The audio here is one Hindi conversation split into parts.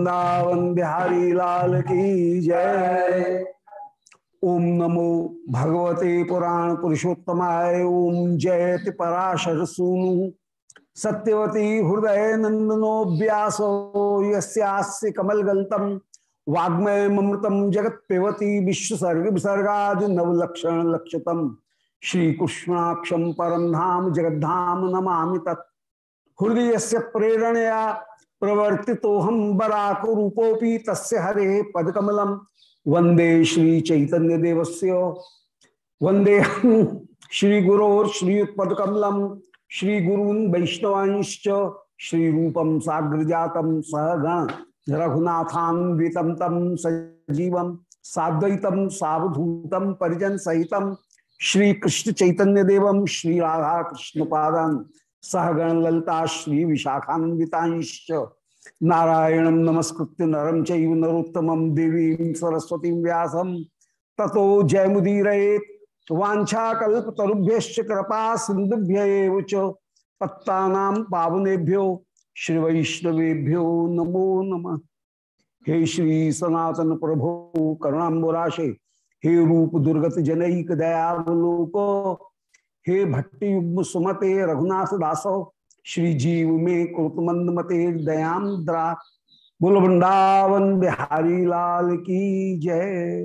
वृंदावन बिहारी लाल की जय। ओम नमो भगवते पुराण पुरुषोत्तमाय, ओम जयति पराशर सूनु। सत्यवती हृदय नंदनो व्यासो यस्यास्य कमलगल्तम वाग्मय ममृतम जगत पेवती विश्वसर्ग विसर्गा नवलक्षण लक्षतम। परम धाम जगद्धाम नमा तत्। हृदय से प्रेरणया प्रवर्ति तो हम बराक रूपोपी तस् हरे पदकमलम। वंदे श्री चैतन्य देवस्य वंदे श्री गुरोर श्रीयुत्पदकमलम। श्री गुरून वैष्णवांश्च श्री रूपम साग्र जातम सहगण रघुनाथान्वितम तम सजीवम साद्वैतम सावधूतम परिजन सहित श्री कृष्ण चैतन्य श्री राधा कृष्ण पादम सहगण ललता श्री विशाखान्वितांश्च नारायणं नमस्कृत्य नरम चैव नरोत्तमं देवीं सरस्वतीं व्यासं। ततो जयमुदीरयेत्। वाञ्छाकल्पतरुभ्यश्च कृपा च। पत्तानां पावनेभ्यो श्री वैष्णवेभ्यो नमो नम। हे श्री सनातन प्रभो, करुणाम्बुराशे। हे रूप दुर्गत जनैक दयावलोको। हे भट्टी युग्म सुमते रघुनाथ दासो, श्री जीव में कुरुतमंद मते दयाम द्रा। बुल, वृंदावन बिहारी लाल की जय।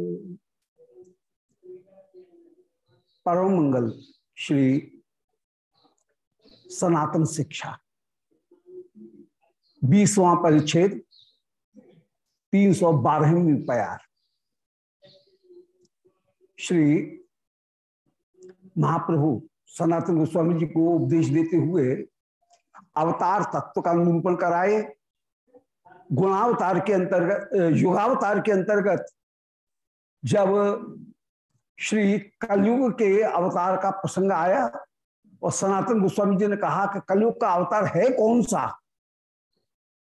परम मंगल, श्री सनातन शिक्षा। बीसवां परिच्छेद, तीन सौ बारहवीं प्यार। श्री महाप्रभु सनातन गोस्वामी जी को उपदेश देते हुए अवतार तत्व का निरूपण कराए। गुणावतार के अंतर्गत, युगावतार के अंतर्गत जब श्री कलयुग के अवतार का प्रसंग आया और सनातन गोस्वामी जी ने कहा कि कलयुग का अवतार है कौन सा?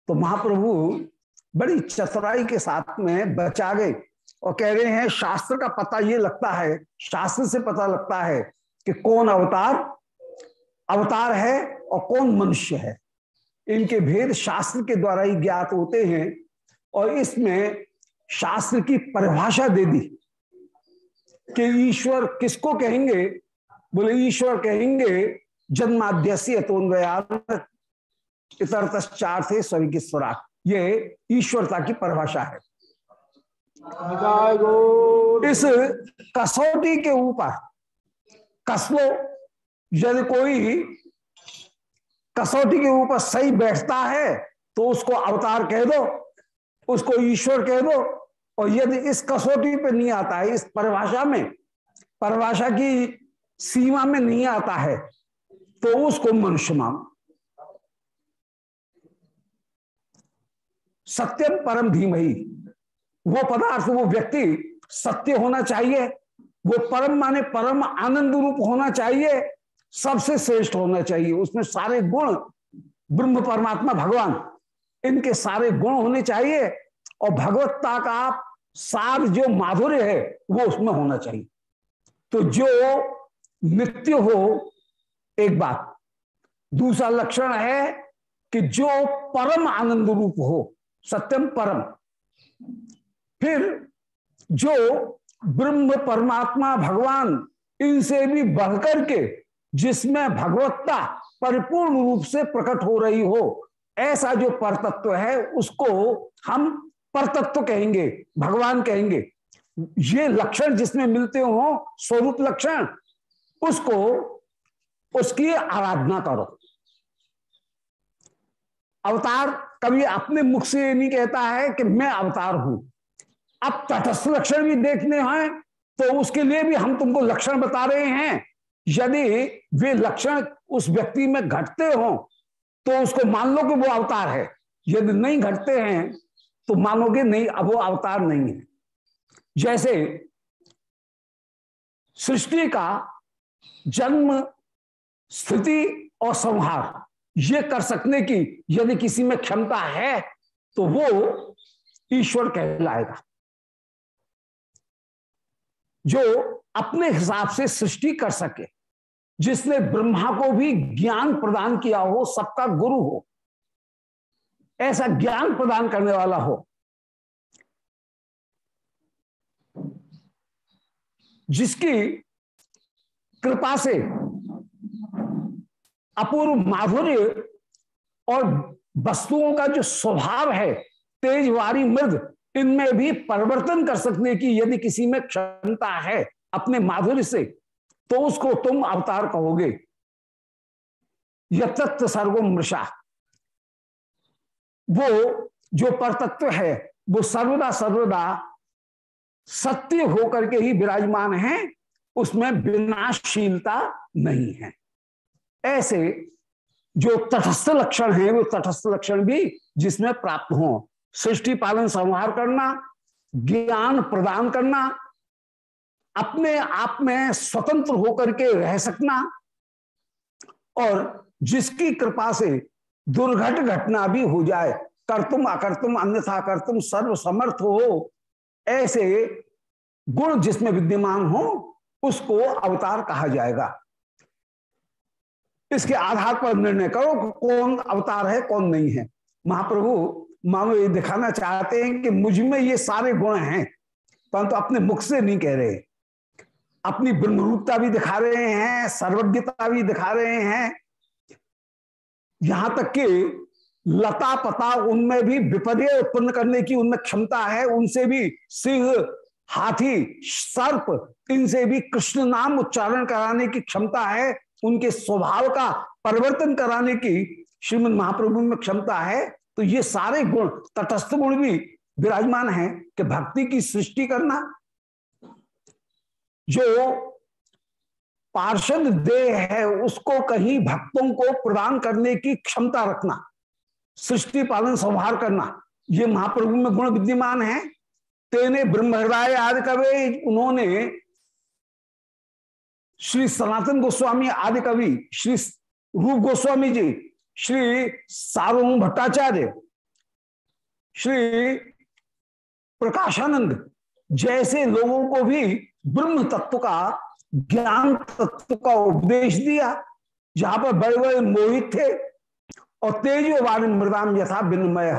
तो महाप्रभु बड़ी चतुराई के साथ में बचा गए। और कह रहे हैं, शास्त्र का पता ये लगता है, शास्त्र से पता लगता है कि कौन अवतार अवतार है और कौन मनुष्य है। इनके भेद शास्त्र के द्वारा ही ज्ञात होते हैं और इसमें शास्त्र की परिभाषा दे दी कि ईश्वर किसको कहेंगे? बोले, ईश्वर कहेंगे जन्माद्यसी अतोन्वयान इतर चार थे सभी स्वराग ये ईश्वरता की परिभाषा है। इस कसौटी के ऊपर कसलो यदि कोई कसौटी के ऊपर सही बैठता है तो उसको अवतार कह दो, उसको ईश्वर कह दो, और यदि इस कसौटी पे नहीं आता है, इस परिभाषा में, परिभाषा की सीमा में नहीं आता है तो उसको मनुष्य मान। सत्यम परम धीमही। वो पदार्थ, वो व्यक्ति सत्य होना चाहिए, वो परम माने परम आनंद रूप होना चाहिए, सबसे श्रेष्ठ होना चाहिए। उसमें सारे गुण, ब्रह्म परमात्मा, भगवान, इनके सारे गुण होने चाहिए और भगवत्ता का सार जो माधुर्य है, वो उसमें होना चाहिए। तो जो नित्य हो, एक बात। दूसरा लक्षण है कि जो परम आनंद रूप हो, सत्यम परम फिर जो ब्रह्म परमात्मा भगवान, इनसे भी बढ़कर के जिसमें भगवत्ता परिपूर्ण रूप से प्रकट हो रही हो, ऐसा जो परतत्व है, उसको हम परतत्व कहेंगे, भगवान कहेंगे। ये लक्षण जिसमें मिलते हो, स्वरूप लक्षण, उसको, उसकी आराधना करो। अवतार कभी अपने मुख से नहीं कहता है कि मैं अवतार हूँ। अब तटस्थ लक्षण भी देखने हैं तो उसके लिए भी हम तुमको लक्षण बता रहे हैं। यदि वे लक्षण उस व्यक्ति में घटते हो तो उसको मान लो कि वो अवतार है। यदि नहीं घटते हैं तो मानोगे नहीं, अब वो अवतार नहीं है। जैसे सृष्टि का जन्म, स्थिति और संहार, ये कर सकने की यदि किसी में क्षमता है तो वो ईश्वर कहलाएगा। जो अपने हिसाब से सृष्टि कर सके, जिसने ब्रह्मा को भी ज्ञान प्रदान किया हो, सबका गुरु हो, ऐसा ज्ञान प्रदान करने वाला हो। जिसकी कृपा से अपूर्व माधुर्य और वस्तुओं का जो स्वभाव है, तेजवारी मृद इनमें भी परिवर्तन कर सकने की यदि किसी में क्षमता है अपने माधुर्य से तो उसको तुम अवतार कहोगे। यत्त सर्वो मृषा। वो जो परतत्व है, वो सर्वदा सर्वदा सत्य होकर के ही विराजमान है, उसमें विनाशशीलता नहीं है। ऐसे जो तटस्थ लक्षण है, वो तटस्थ लक्षण भी जिसमें प्राप्त हो। सृष्टि पालन संहार करना, ज्ञान प्रदान करना, अपने आप में स्वतंत्र होकर के रह सकना और जिसकी कृपा से दुर्घट घटना भी हो जाए कर तुम अकर तुम अन्यथा कर तुम सर्व समर्थ हो, ऐसे गुण जिसमें विद्यमान हो, उसको अवतार कहा जाएगा। इसके आधार पर निर्णय करो कौन अवतार है, कौन नहीं है। महाप्रभु मानो ये दिखाना चाहते हैं कि मुझमें ये सारे गुण हैं, परंतु तो अपने मुख से नहीं कह रहे। अपनी ब्रह्मरूपता भी दिखा रहे हैं, सर्वज्ञता भी दिखा रहे हैं। यहाँ तक कि लता पता उनमें भी विपर्य उत्पन्न करने की उनमें क्षमता है, उनसे भी सिंह, हाथी, सर्प, इनसे भी कृष्ण नाम उच्चारण कराने की क्षमता है, उनके स्वभाव का परिवर्तन कराने की श्रीमद महाप्रभु में क्षमता है। तो ये सारे गुण, तटस्थ गुण भी विराजमान है कि भक्ति की सृष्टि करना। जो पार्षद देह है, उसको कहीं भक्तों को प्रदान करने की क्षमता रखना, सृष्टि पालन संहार करना, ये महाप्रभु में गुण विद्यमान है। तेने ब्रह्मराय आदि कवि, उन्होंने श्री सनातन गोस्वामी आदि कवि, श्री रूप गोस्वामी जी श्री सार्वभौम भट्टाचार्य, श्री प्रकाशानंद जैसे लोगों को भी ब्रह्म तत्व का, ज्ञान तत्व का उपदेश दिया, जहाँ पर बड़े बड़े मोहित थे और तेजो वाणी मृदाम यथा विनिमय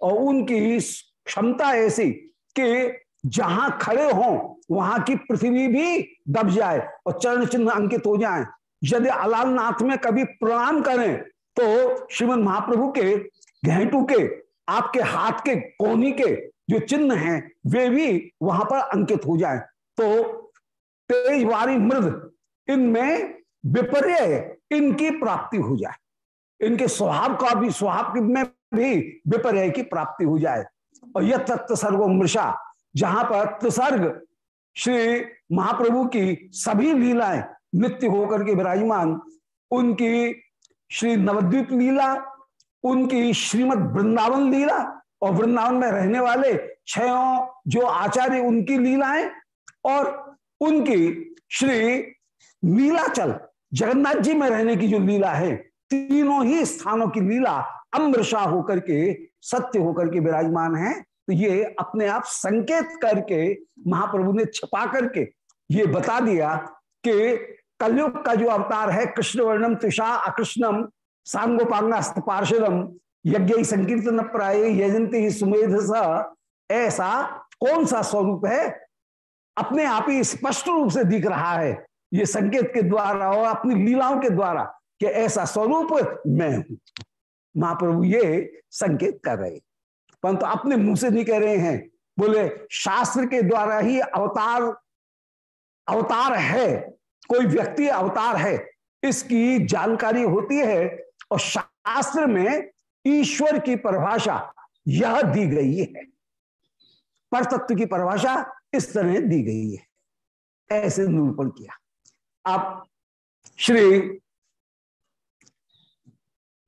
और उनकी क्षमता ऐसी कि जहाँ खड़े हों, वहाँ की पृथ्वी भी दब जाए और चरण चिन्ह अंकित हो जाए। यदि अलालनाथ में कभी प्रणाम करें तो श्रीमद महाप्रभु के घेटू के, आपके हाथ के कोनी के जो चिन्ह हैं, वे भी वहाँ पर अंकित हो जाए। तो तेजवारी मृद इनमें विपर्य इनकी प्राप्ति हो जाए। इनके स्वभाव का भी, स्वभाव में भी विपर्य की प्राप्ति हो जाए। और यह तत्व मृषा जहाँ पर त्रिसर्ग श्री महाप्रभु की सभी लीलाएँ नित्य होकर के विराजमान, उनकी श्री नवद्वीप लीला, उनकी श्रीमद वृंदावन लीला और वृंदावन में रहने वाले छयों जो आचार्य उनकी लीलाएँ और उनकी श्री लीलाचल जगन्नाथ जी में रहने की जो लीला है, तीनों ही स्थानों की लीला अमृषा होकर के, सत्य होकर के विराजमान है। तो ये अपने आप संकेत करके, महाप्रभु ने छपा करके ये बता दिया कि कलयुग का जो अवतार है कृष्ण वर्णम तुषा अकृष्णम, सांगोपांगास्त पार्षदम, यज्ञ संकीर्तन प्राय यजंती ही सुमेध ऐसा कौन सा स्वरूप है? अपने आप ही स्पष्ट रूप से दिख रहा है ये संकेत के द्वारा और अपनी लीलाओं के द्वारा कि ऐसा स्वरूप मैं हूँ। महाप्रभु ये संकेत कर रहे परंतु अपने मुँह से नहीं कह रहे हैं। बोले, शास्त्र के द्वारा ही अवतार अवतार है। कोई व्यक्ति अवतार है, इसकी जानकारी होती है और शास्त्र में ईश्वर की परिभाषा यह दी गई है। परतत्व की परिभाषा इस तरह दी गई है। ऐसे निरूपण किया। आप श्री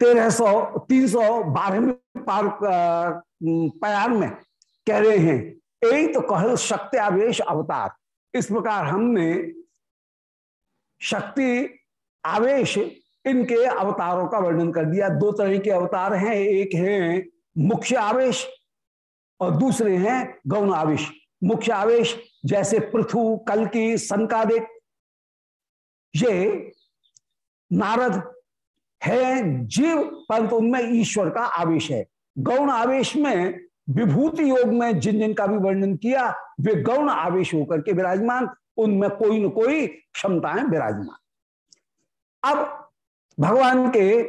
तेरह सौ, तीन सौ बारहवीं पार प्यार में कह रहे हैं यही तो कह शक्ति आवेश अवतार। इस प्रकार हमने शक्ति, आवेश, इनके अवतारों का वर्णन कर दिया। दो तरह के अवतार हैं, एक है मुख्य आवेश और दूसरे हैं गौण आवेश। मुख्य आवेश जैसे पृथु, कल की संकादिक ये नारद है, जीव, परंतु उनमें ईश्वर का आवेश है। गौण आवेश में विभूति योग में जिन जिन का भी वर्णन किया, वे गौण आवेश होकर के विराजमान उनमें कोई न कोई क्षमताएँ विराजमान। अब भगवान के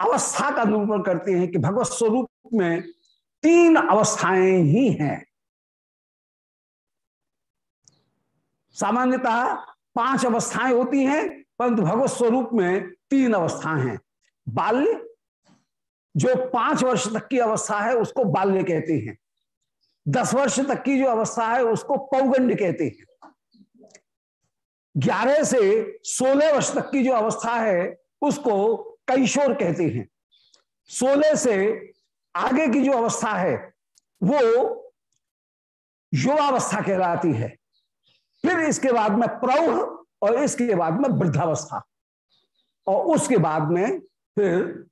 अवस्था का निरूपण करते हैं कि भगवत स्वरूप में तीन अवस्थाएँ ही हैं। सामान्यतः पाँच अवस्थाएँ होती हैं, परंतु भगवत स्वरूप में तीन अवस्थाएँ हैं। बाल्य, जो पाँच वर्ष तक की अवस्था है, उसको बाल्य कहते हैं। दस वर्ष तक की जो अवस्था है, उसको पौगंड कहते हैं। ग्यारह से सोलह वर्ष तक की जो अवस्था है, उसको कैशोर कहते हैं। सोलह से आगे की जो अवस्था है, वो युवावस्था कहलाती है। फिर इसके बाद में प्रौढ़ और इसके बाद में वृद्धावस्था। और उसके बाद में फिर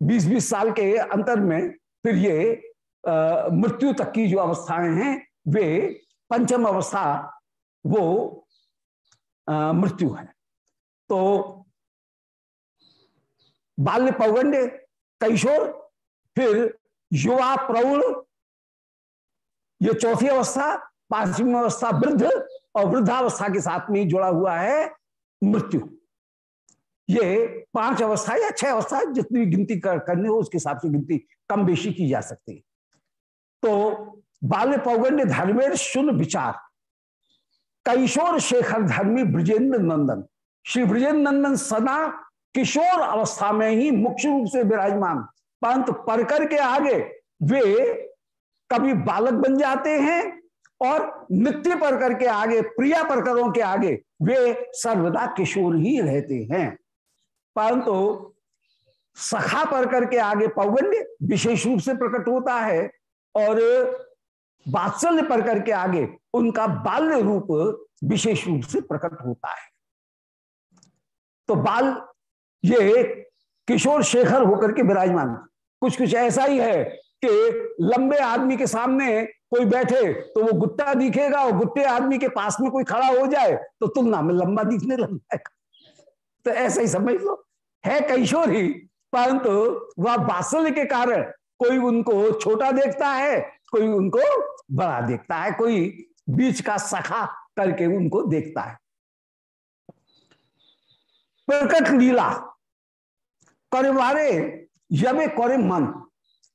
20-20 साल के अंतर में फिर ये मृत्यु तक की जो अवस्थाएँ हैं, वे पंचम अवस्था वो मृत्यु है। तो बाल्य पौगंड कैशोर फिर युवा प्रौढ़ ये चौथी अवस्था पांचवी अवस्था वृद्ध और वृद्धावस्था के साथ में जुड़ा हुआ है मृत्यु। ये पाँच अवस्था या छह अवस्था जितनी गिनती कर, करनी हो उसके हिसाब से गिनती कम बेशी की जा सकती है। तो बाल्य पौगंड धर्मेर शुन विचार। कैशोर शेखर धर्मी ब्रजेंद्र नंदन श्री ब्रजेंद्र नंदन सदा किशोर अवस्था में ही मुख्य रूप से विराजमान परंतु परकर के आगे वे कभी बालक बन जाते हैं और नित्य परकर के आगे, प्रिया परकरों के आगे, वे सर्वदा किशोर ही रहते हैं। परंतु सखा पर करके आगे पौगंड विशेष रूप से प्रकट होता है और बात्सल्य पर करके आगे उनका बाल्य रूप विशेष रूप से प्रकट होता है। तो बाल ये किशोर शेखर होकर के विराजमान। कुछ कुछ ऐसा ही है कि लंबे आदमी के सामने कोई बैठे तो वो गुट्टा दिखेगा और गुट्टे आदमी के पास में कोई खड़ा हो जाए तो तुलना में लंबा दिखने लग जाएगा। तो ऐसा ही समझ लो। है कैशोर ही परंतु वह बात्सल्य के कारण कोई उनको छोटा देखता है कोई उनको बड़ा देखता है, कोई बीच का सखा करके उनको देखता है। प्रकट लीला। करवारे यमे करे मन।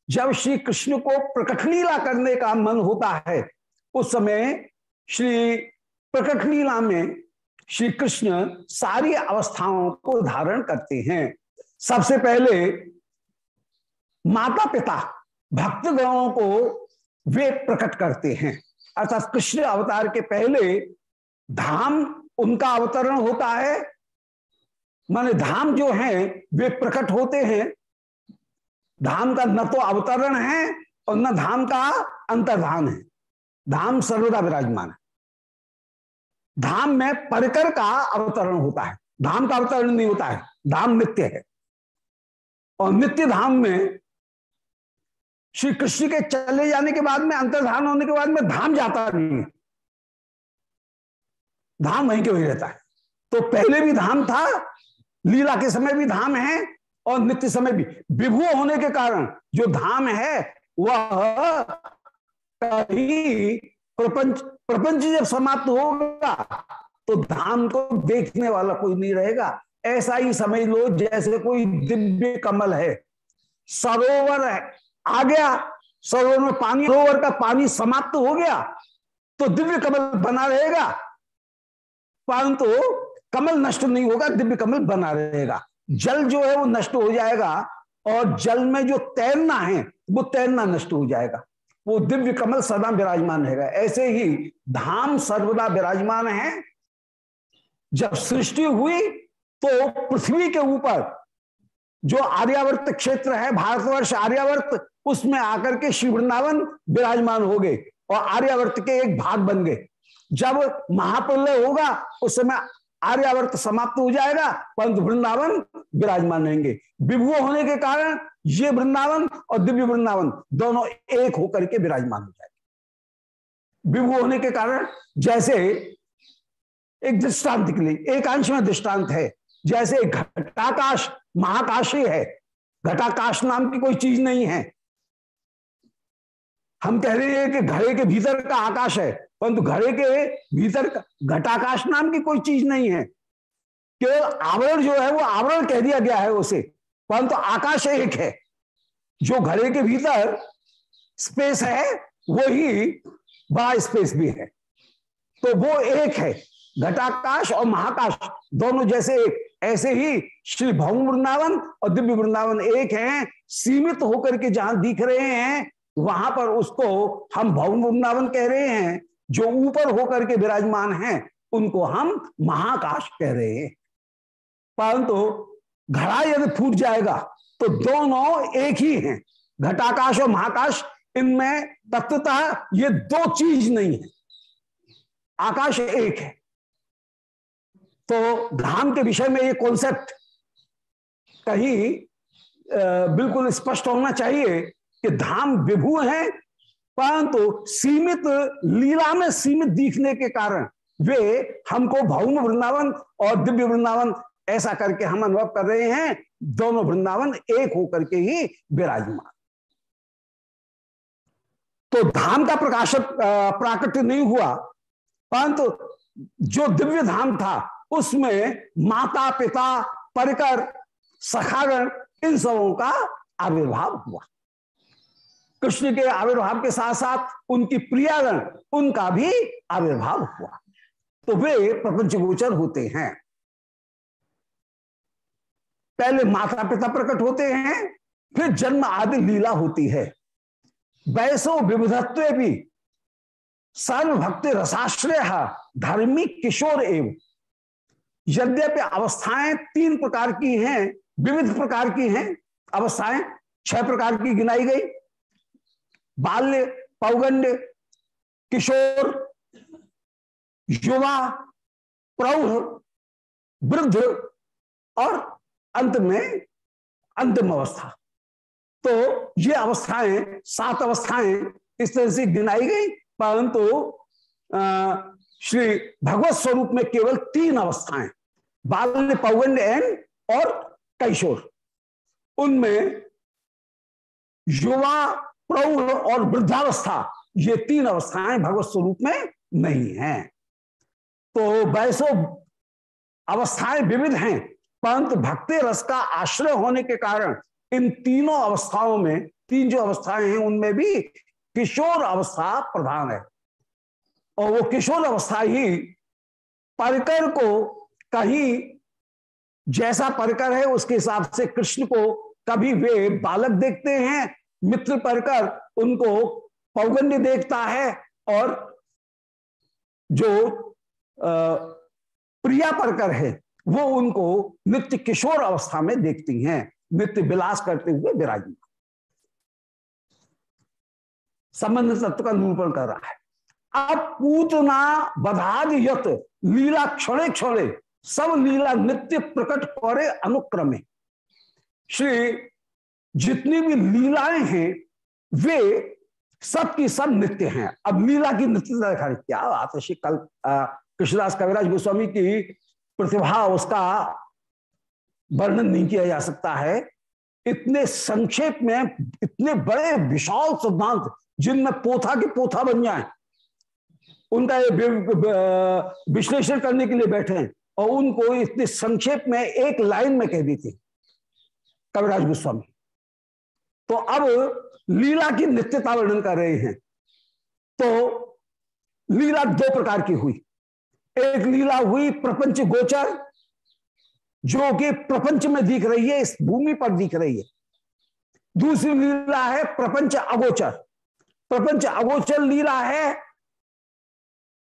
जब श्री कृष्ण को प्रकट लीला करने का मन होता है, उस समय श्री प्रकट लीला में श्री कृष्ण सारी अवस्थाओं को धारण करते हैं। सबसे पहले माता पिता, भक्तगणों को वे प्रकट करते हैं। अर्थात कृष्ण अवतार के पहले धाम उनका अवतरण होता है, माने धाम जो है, वे प्रकट होते हैं। धाम का न तो अवतरण है और न धाम का अंतर्धान है। धाम सर्वदा विराजमान है। धाम में परकर का अवतरण होता है। धाम का अवतरण नहीं होता है। धाम नित्य है। और नित्य धाम में श्री कृष्ण के चले जाने के बाद में, अंतर्धान होने के बाद में धाम जाता नहीं है। धाम वहीं के वहीं रहता है। तो पहले भी धाम था, लीला के समय भी धाम है और नित्य समय भी। विभु होने के कारण जो धाम है, वह कहीं प्रपंच प्रपंच जब समाप्त होगा तो धाम को देखने वाला कोई नहीं रहेगा। ऐसा ही समझ लो जैसे कोई दिव्य कमल है। सरोवर है। आ गया, सरोवर में पानी, सरोवर का पानी समाप्त हो गया तो दिव्य कमल बना रहेगा। परंतु कमल नष्ट नहीं होगा, दिव्य कमल बना रहेगा। जल जो है वो नष्ट हो जाएगा और जल में जो तैरना है, वो तैरना नष्ट हो जाएगा। वो दिव्य कमल सदा विराजमान रहेगा। ऐसे ही धाम सर्वदा विराजमान है। जब सृष्टि हुई तो पृथ्वी के ऊपर जो आर्यावर्त क्षेत्र है, भारतवर्ष आर्यावर्त उसमें आकर के श्री वृंदावन विराजमान हो गए और आर्यावर्त के एक भाग बन गए। जब महाप्रलय होगा, उस समय आर्यावर्त समाप्त हो जाएगा, परंतु वृंदावन विराजमान रहेंगे। विभु होने के कारण ये वृंदावन और दिव्य वृंदावन दोनों एक होकर के विराजमान हो जाएँगे। विभु होने के कारण जैसे एक दृष्टांत के लिए, एक अंश में दृष्टांत है, जैसे घटाकाश महाकाशी है। घटाकाश नाम की कोई चीज़ नहीं है। हम कह रहे हैं कि घड़े के भीतर का आकाश है, परंतु घड़े के भीतर घटाकाश नाम की कोई चीज़ नहीं है। केवल आवरण जो है, वो आवरण कह दिया गया है उसे, परंतु आकाश एक है। जो घड़े के भीतर स्पेस है वो ही बड़ा स्पेस भी है। तो वो एक है, घटाकाश और महाकाश, दोनों जैसे एक। ऐसे ही श्री भवन वृंदावन और दिव्य वृंदावन एक हैं, सीमित होकर के जहाँ दिख रहे हैं वहाँ पर उसको हम भवन वृंदावन कह रहे हैं, जो ऊपर होकर के विराजमान हैं, उनको हम महाकाश कह रहे हैं। परंतु घड़ा यदि फूट जाएगा तो दोनों एक ही हैं, घटाकाश और महाकाश। इनमें तत्वतः ये दो चीज़ नहीं है। आकाश एक है। तो धाम के विषय में ये कॉन्सेप्ट कहीं बिल्कुल स्पष्ट होना चाहिए कि धाम विभु है, परंतु सीमित लीला में सीमित दिखने के कारण वे हमको भौम वृंदावन और दिव्य वृंदावन ऐसा करके हम अनुभव कर रहे हैं, दोनों वृंदावन एक होकर के ही विराजमान। तो धाम का प्रकाशक प्राकट्य नहीं हुआ, परंतु जो दिव्य धाम था, उसमें माता पिता परिकर, सखागण, इन सबों का आविर्भाव हुआ। कृष्ण के आविर्भाव के साथ साथ उनकी प्रियागण, उनका भी आविर्भाव हुआ। तो वे प्रपंच गोचर होते हैं। पहले माता पिता प्रकट होते हैं, फिर जन्म आदि लीला होती है। वैसो विविधत्व भी। सर्व भक्ति रसाश्रय धार्मिक किशोर एवं। यद्यपि अवस्थाएँ तीन प्रकार की हैं, विविध प्रकार की हैं, अवस्थाएँ छह प्रकार की गिनाई गई। बाल्य पौगंड किशोर युवा प्रौढ़ वृद्ध और अंत में अंतिम अवस्था। तो ये अवस्थाएँ सात अवस्थाएँ इस तरह से गिनाई गई परंतु तो, श्री भगवत स्वरूप में केवल तीन अवस्थाएँ बाल्य पौगंड एन और कैशोर। उनमें युवा प्रौढ़ और वृद्धावस्था, ये तीन अवस्थाएँ भगवत स्वरूप में नहीं है। तो वैसो अवस्थाएँ विविध हैं, परंतु भक्ति रस का आश्रय होने के कारण इन तीनों अवस्थाओं में, तीन जो अवस्थाएँ हैं, उनमें भी किशोर अवस्था प्रधान है। और वो किशोर अवस्था ही परिकर को कहीं जैसा परिकर है, उसके हिसाब से कृष्ण को कभी वे बालक देखते हैं मित्र परकर उनको पौगंड देखता है और जो प्रिया परकर है, वो उनको नित्य किशोर अवस्था में देखती हैं, नित्य विलास करते हुए विराजमान संबंध तत्व का निरूपण कर रहा है। अब पूतना बधाद यत, लीला क्षणे क्षणे, सब लीला नित्य प्रकट करे अनुक्रमे। श्री जितनी भी लीलाएँ हैं, वे सब की सब नित्य हैं। अब लीला की नित्यता दिखा क्या बात है? कल कृष्णदास कविराज गोस्वामी की प्रतिभा, उसका वर्णन नहीं किया जा सकता है। इतने संक्षेप में, इतने बड़े विशाल सिद्धांत, जिनमें पोथा के पोथा बन जाए, उनका विश्लेषण करने के लिए बैठे हैं, और उनको इतने संक्षेप में एक लाइन में कह दी थी कविराज गोस्वामी। तो अब लीला की नित्यता वर्णन कर रहे हैं। तो लीला दो प्रकार की हुई। एक लीला हुई प्रपंच गोचर, जो कि प्रपंच में दिख रही है, इस भूमि पर दिख रही है। दूसरी लीला है प्रपंच अगोचर। प्रपंच अगोचर लीला है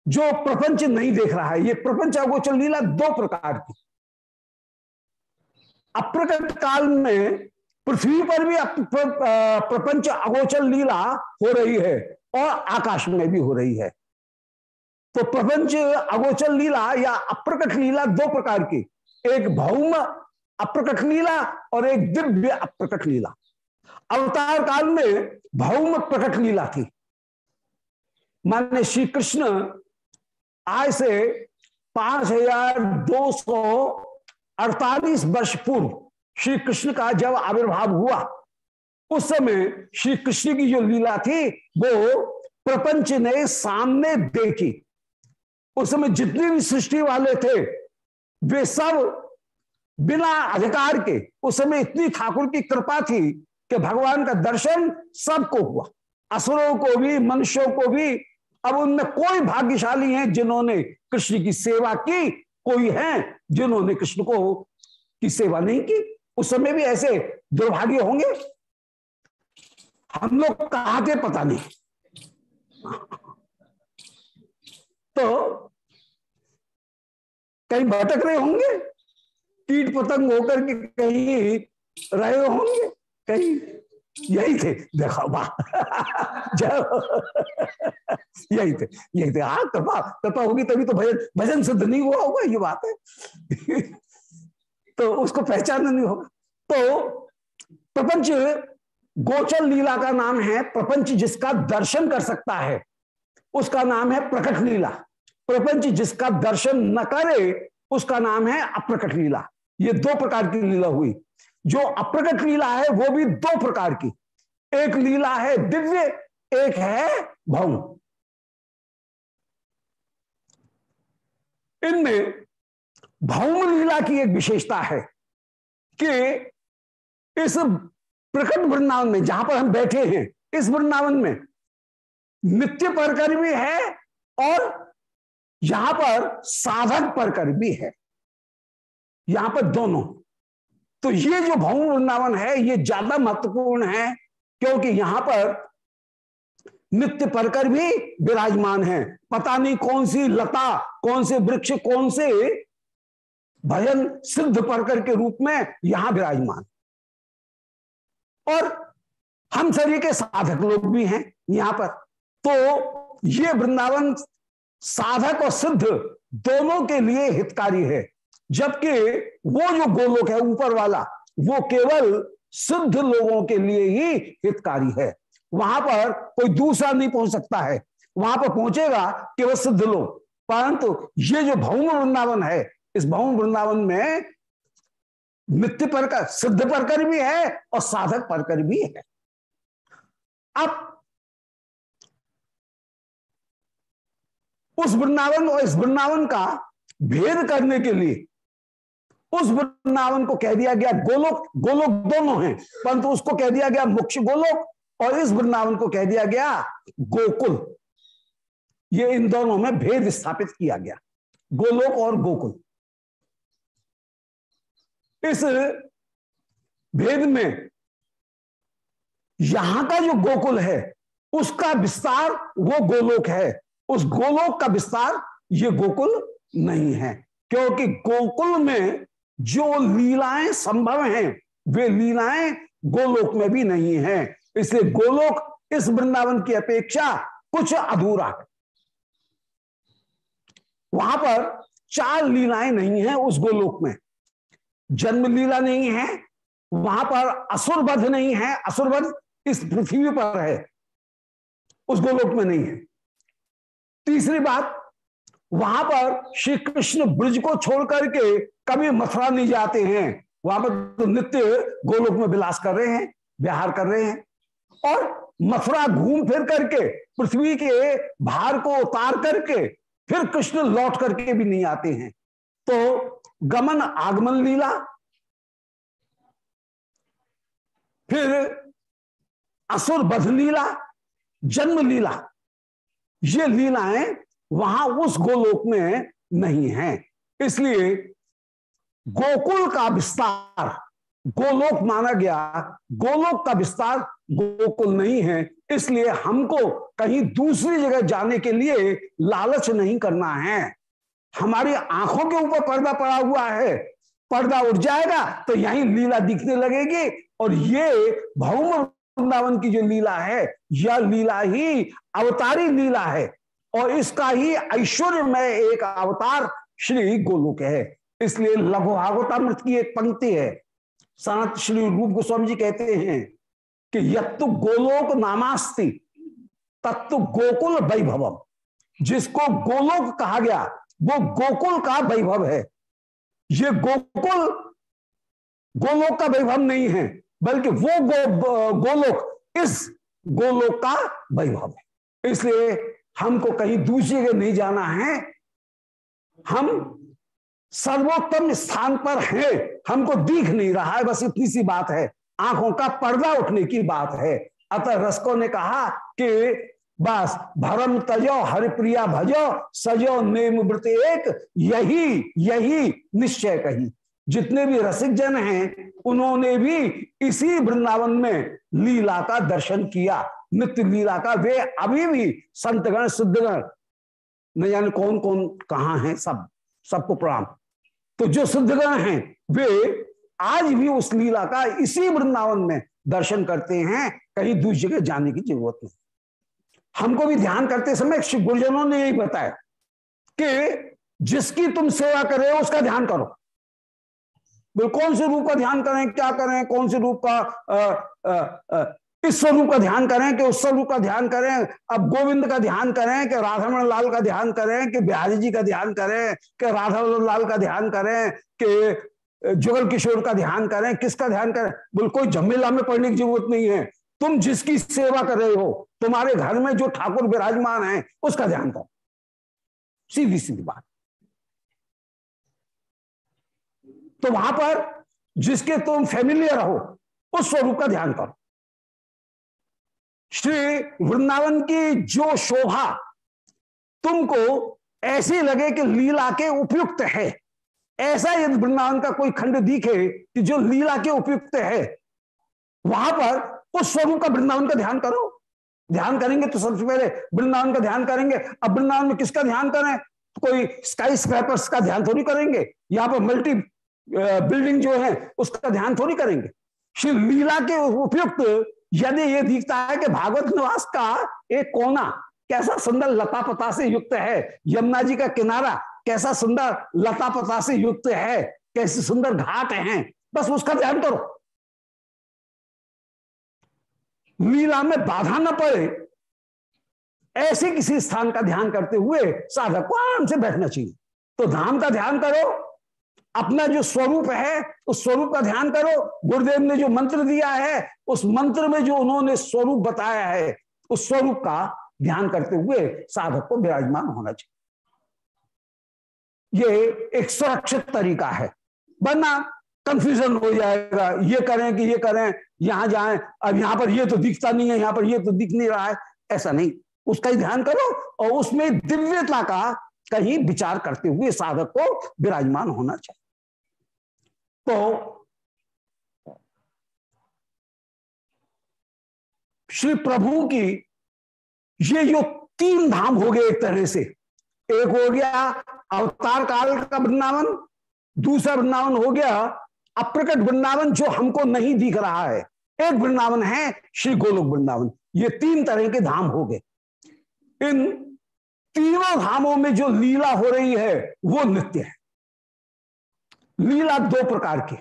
जो प्रपंच नहीं देख रहा है। ये प्रपंच अगोचर लीला दो प्रकार की। अप्रकट काल में पृथ्वी पर भी प्रपंच अगोचर लीला हो रही है और आकाश में भी हो रही है। तो प्रपंच अगोचर लीला या अप्रकट लीला दो प्रकार की, एक भौम अप्रकट लीला और एक दिव्य अप्रकट लीला। अवतार काल में भौम प्रकट लीला थी। माने श्री कृष्ण आज से पाँच हज़ार दो सौ अड़तालीस वर्ष पूर्व श्री कृष्ण का जब आविर्भाव हुआ, उस समय श्री कृष्ण की जो लीला थी, वो प्रपंच ने सामने देखी। उस समय जितने भी सृष्टि वाले थे, वे सब बिना अधिकार के, उस समय इतनी ठाकुर की कृपा थी कि भगवान का दर्शन सबको हुआ। असुरों को भी, मनुष्यों को भी, अब उनमें कोई भाग्यशाली हैं जिन्होंने कृष्ण की सेवा की, कोई है जिन्होंने कृष्ण को की सेवा नहीं की। उस समय भी ऐसे दुर्भाग्य होंगे? हम लोग कहा थे पता नहीं। तो कहीं भटक रहे होंगे? कीट पतंग होकर के कहीं रहे होंगे? कहीं? यही थे। देखा, वाह। यही थे यही थे। हाँ कृपा कृपा होगी तभी तो भजन भजन सिद्ध नहीं हुआ होगा, ये बात है। तो उसको पहचान नहीं होगा। तो प्रपंच गोचर लीला का नाम है, प्रपंच जिसका दर्शन कर सकता है, उसका नाम है प्रकट लीला। प्रपंच जिसका दर्शन न करे, उसका नाम है अप्रकट लीला। ये दो प्रकार की लीला हुई। जो अप्रकट लीला है, वो भी दो प्रकार की। एक लीला है दिव्य, एक है भौम इनमें भौम लीला की एक विशेषता है कि इस प्रकट वृंदावन में, जहाँ पर हम बैठे हैं, इस वृंदावन में नित्य परकर भी है और यहाँ पर साधक परकर भी है। यहाँ पर दोनों। तो ये जो भौम वृंदावन है, ये ज़्यादा महत्वपूर्ण है क्योंकि यहाँ पर नित्य परकर भी विराजमान है। पता नहीं कौन सी लता, कौन से वृक्ष, कौन से भजन सिद्ध परकर के रूप में यहाँ विराजमान। और हम शरीर के साधक लोग भी हैं यहाँ पर। तो ये वृंदावन साधक और सिद्ध दोनों के लिए हितकारी है, जबकि वो जो गोलोक है ऊपर वाला, वो केवल सिद्ध लोगों के लिए ही हितकारी है। वहाँ पर कोई दूसरा नहीं पहुँच सकता है। वहाँ पर पहुंचेगा केवल सिद्ध लोग। परंतु ये जो भौम वृंदावन है इस भौम वृंदावन में नित्य परकर सिद्ध परकर भी है और साधक परकर भी है। अब उस वृंदावन और इस वृंदावन का भेद करने के लिए उस वृंदावन को कह दिया गया गोलोक गोलोक दोनों हैं, परंतु उसको कह दिया गया मुख्य गोलोक और इस वृंदावन को कह दिया गया गोकुल। ये इन दोनों में भेद स्थापित किया गया, गोलोक और गोकुल। इस भेद में यहाँ का जो गोकुल है, उसका विस्तार वो गोलोक है। उस गोलोक का विस्तार ये गोकुल नहीं है, क्योंकि गोकुल में जो लीलाएँ संभव हैं, वे लीलाएँ गोलोक में भी नहीं है। इसलिए गोलोक इस वृंदावन की अपेक्षा कुछ अधूरा है। वहाँ पर चार लीलाएँ नहीं है उस गोलोक में। जन्म लीला नहीं है, वहाँ पर असुरबध नहीं है असुरबध इस पृथ्वी पर है, उस गोलोक में नहीं है। तीसरी बात, वहाँ पर श्री कृष्ण ब्रज को छोड़ करके कभी मथुरा नहीं जाते हैं, वहाँ पर तो नित्य गोलोक में विलास कर रहे हैं, विहार कर रहे हैं। और मथुरा घूम फिर करके, पृथ्वी के भार को उतार करके, फिर कृष्ण लौट करके भी नहीं आते हैं। तो गमन आगमन लीला। फिर असुर बध लीला, जन्म लीला। ये लीलाएँ वहाँ उस गोलोक में नहीं है। इसलिए गोकुल का विस्तार, गोलोक माना गया, गोलोक का विस्तार गोकुल नहीं है। इसलिए हमको कहीं दूसरी जगह जाने के लिए लालच नहीं करना है। हमारी आँखों के ऊपर पर्दा पड़ा हुआ है। पर्दा उठ जाएगा तो यही लीला दिखने लगेगी। और ये भौम वृंदावन की जो लीला है, यह लीला ही अवतारी लीला है। और इसका ही ऐश्वर्य में एक अवतार श्री गोलोक है। इसलिए लघु भागवतामृत की एक पंक्ति है। सनत श्री रूप गोस्वामी जी कहते हैं कि यत्तु गोलोक नामास्ति तत्व गोकुल वैभव जिसको गोलोक कहा गया वो गोकुल का वैभव है। ये गोकुल गोलोक का वैभव नहीं है बल्कि वो गो, गोलोक इस गोलोक का वैभव है। इसलिए हमको कहीं दूसरी जगह नहीं जाना है। हम सर्वोत्तम स्थान पर हैं। हमको दिख नहीं रहा है बस इतनी सी बात है। आँखों का पर्दा उठने की बात है। अतः रसको ने कहा कि बस भरम तजो हरिप्रिया भजो, सजो नेम व्रत एक, यही यही निश्चय कही। जितने भी रसिक जन हैं, उन्होंने भी इसी वृंदावन में लीला का दर्शन किया। नित्य लीला का वे अभी भी संतगण, सिद्धगण, न जाने कौन कौन, कहा है सब, सबको प्रणाम। तो जो सिद्धगण हैं, वे आज भी उस लीला का इसी वृंदावन में दर्शन करते हैं। कहीं दूसरी जगह जाने की ज़रूरत नहीं। हमको भी ध्यान करते समय गुरुजनों ने यही बताया कि जिसकी तुम सेवा कर रहे हो, उसका ध्यान करो। कौन से रूप का ध्यान करें, क्या करें, कौन से रूप का इस स्वरूप का ध्यान करें कि उस स्वरूप का ध्यान करें। अब गोविंद का ध्यान करें कि राधामण लाल का ध्यान करें कि बिहारी जी का ध्यान करें कि राधा लाल का ध्यान करें कि जुगल किशोर का ध्यान करें। किसका ध्यान करें? बोल, कोई जमीला में पढ़ने की ज़रूरत नहीं है। तुम जिसकी सेवा कर रहे हो तुम्हारे घर में जो ठाकुर विराजमान है, उसका ध्यान करो सीधी सीधी बात। तो वहाँ पर जिसके तुम फैमिलियर हो, उस स्वरूप का ध्यान करो। श्री वृंदावन की जो शोभा तुमको ऐसी लगे कि लीला के उपयुक्त है, ऐसा यदि वृंदावन का कोई खंड दिखे कि जो लीला के उपयुक्त है, वहाँ पर उस स्वरूप का वृंदावन का ध्यान करो। ध्यान करेंगे तो सबसे पहले वृंदावन का ध्यान करेंगे। अब वृंदावन में किसका ध्यान करें? कोई स्काई स्क्रैपर्स का ध्यान थोड़ी करेंगे? यहाँ पर मल्टी बिल्डिंग जो है, उसका ध्यान थोड़ी करेंगे। श्री लीला के उपयुक्त, यदि ये दिखता है कि भागवत निवास का एक कोना कैसा सुंदर लता पता से युक्त है, यमुना जी का किनारा कैसा सुंदर लता पता से युक्त है, कैसे सुंदर घाट हैं, बस उसका ध्यान करो। लीला में बाधा न पड़े। ऐसे किसी स्थान का ध्यान करते हुए साधक को आराम से बैठना चाहिए। तो धाम का ध्यान करो, अपना जो स्वरूप है, उस स्वरूप का ध्यान करो। गुरुदेव ने जो मंत्र दिया है, उस मंत्र में जो उन्होंने स्वरूप बताया है, उस स्वरूप का ध्यान करते हुए साधक को विराजमान होना चाहिए। ये एक सुरक्षित तरीका है। वरना कंफ्यूजन हो जाएगा। ये करें कि ये करें, यहाँ जाएँ। अब यहाँ पर ये तो दिखता नहीं है, यहाँ पर ये तो दिख नहीं रहा है। ऐसा नहीं। उसका ही ध्यान करो और उसमें दिव्यता का कहीं विचार करते हुए साधक को विराजमान होना चाहिए। तो श्री प्रभु की ये जो तीन धाम हो गए एक तरह से। एक हो गया अवतार काल का वृंदावन, दूसरा वृंदावन हो गया अप्रकट वृंदावन जो हमको नहीं दिख रहा है। एक वृंदावन है, श्री गोलोक वृंदावन। ये तीन तरह के धाम हो गए। इन तीनों धामों में जो लीला हो रही है, वो नित्य है। लीला दो प्रकार की।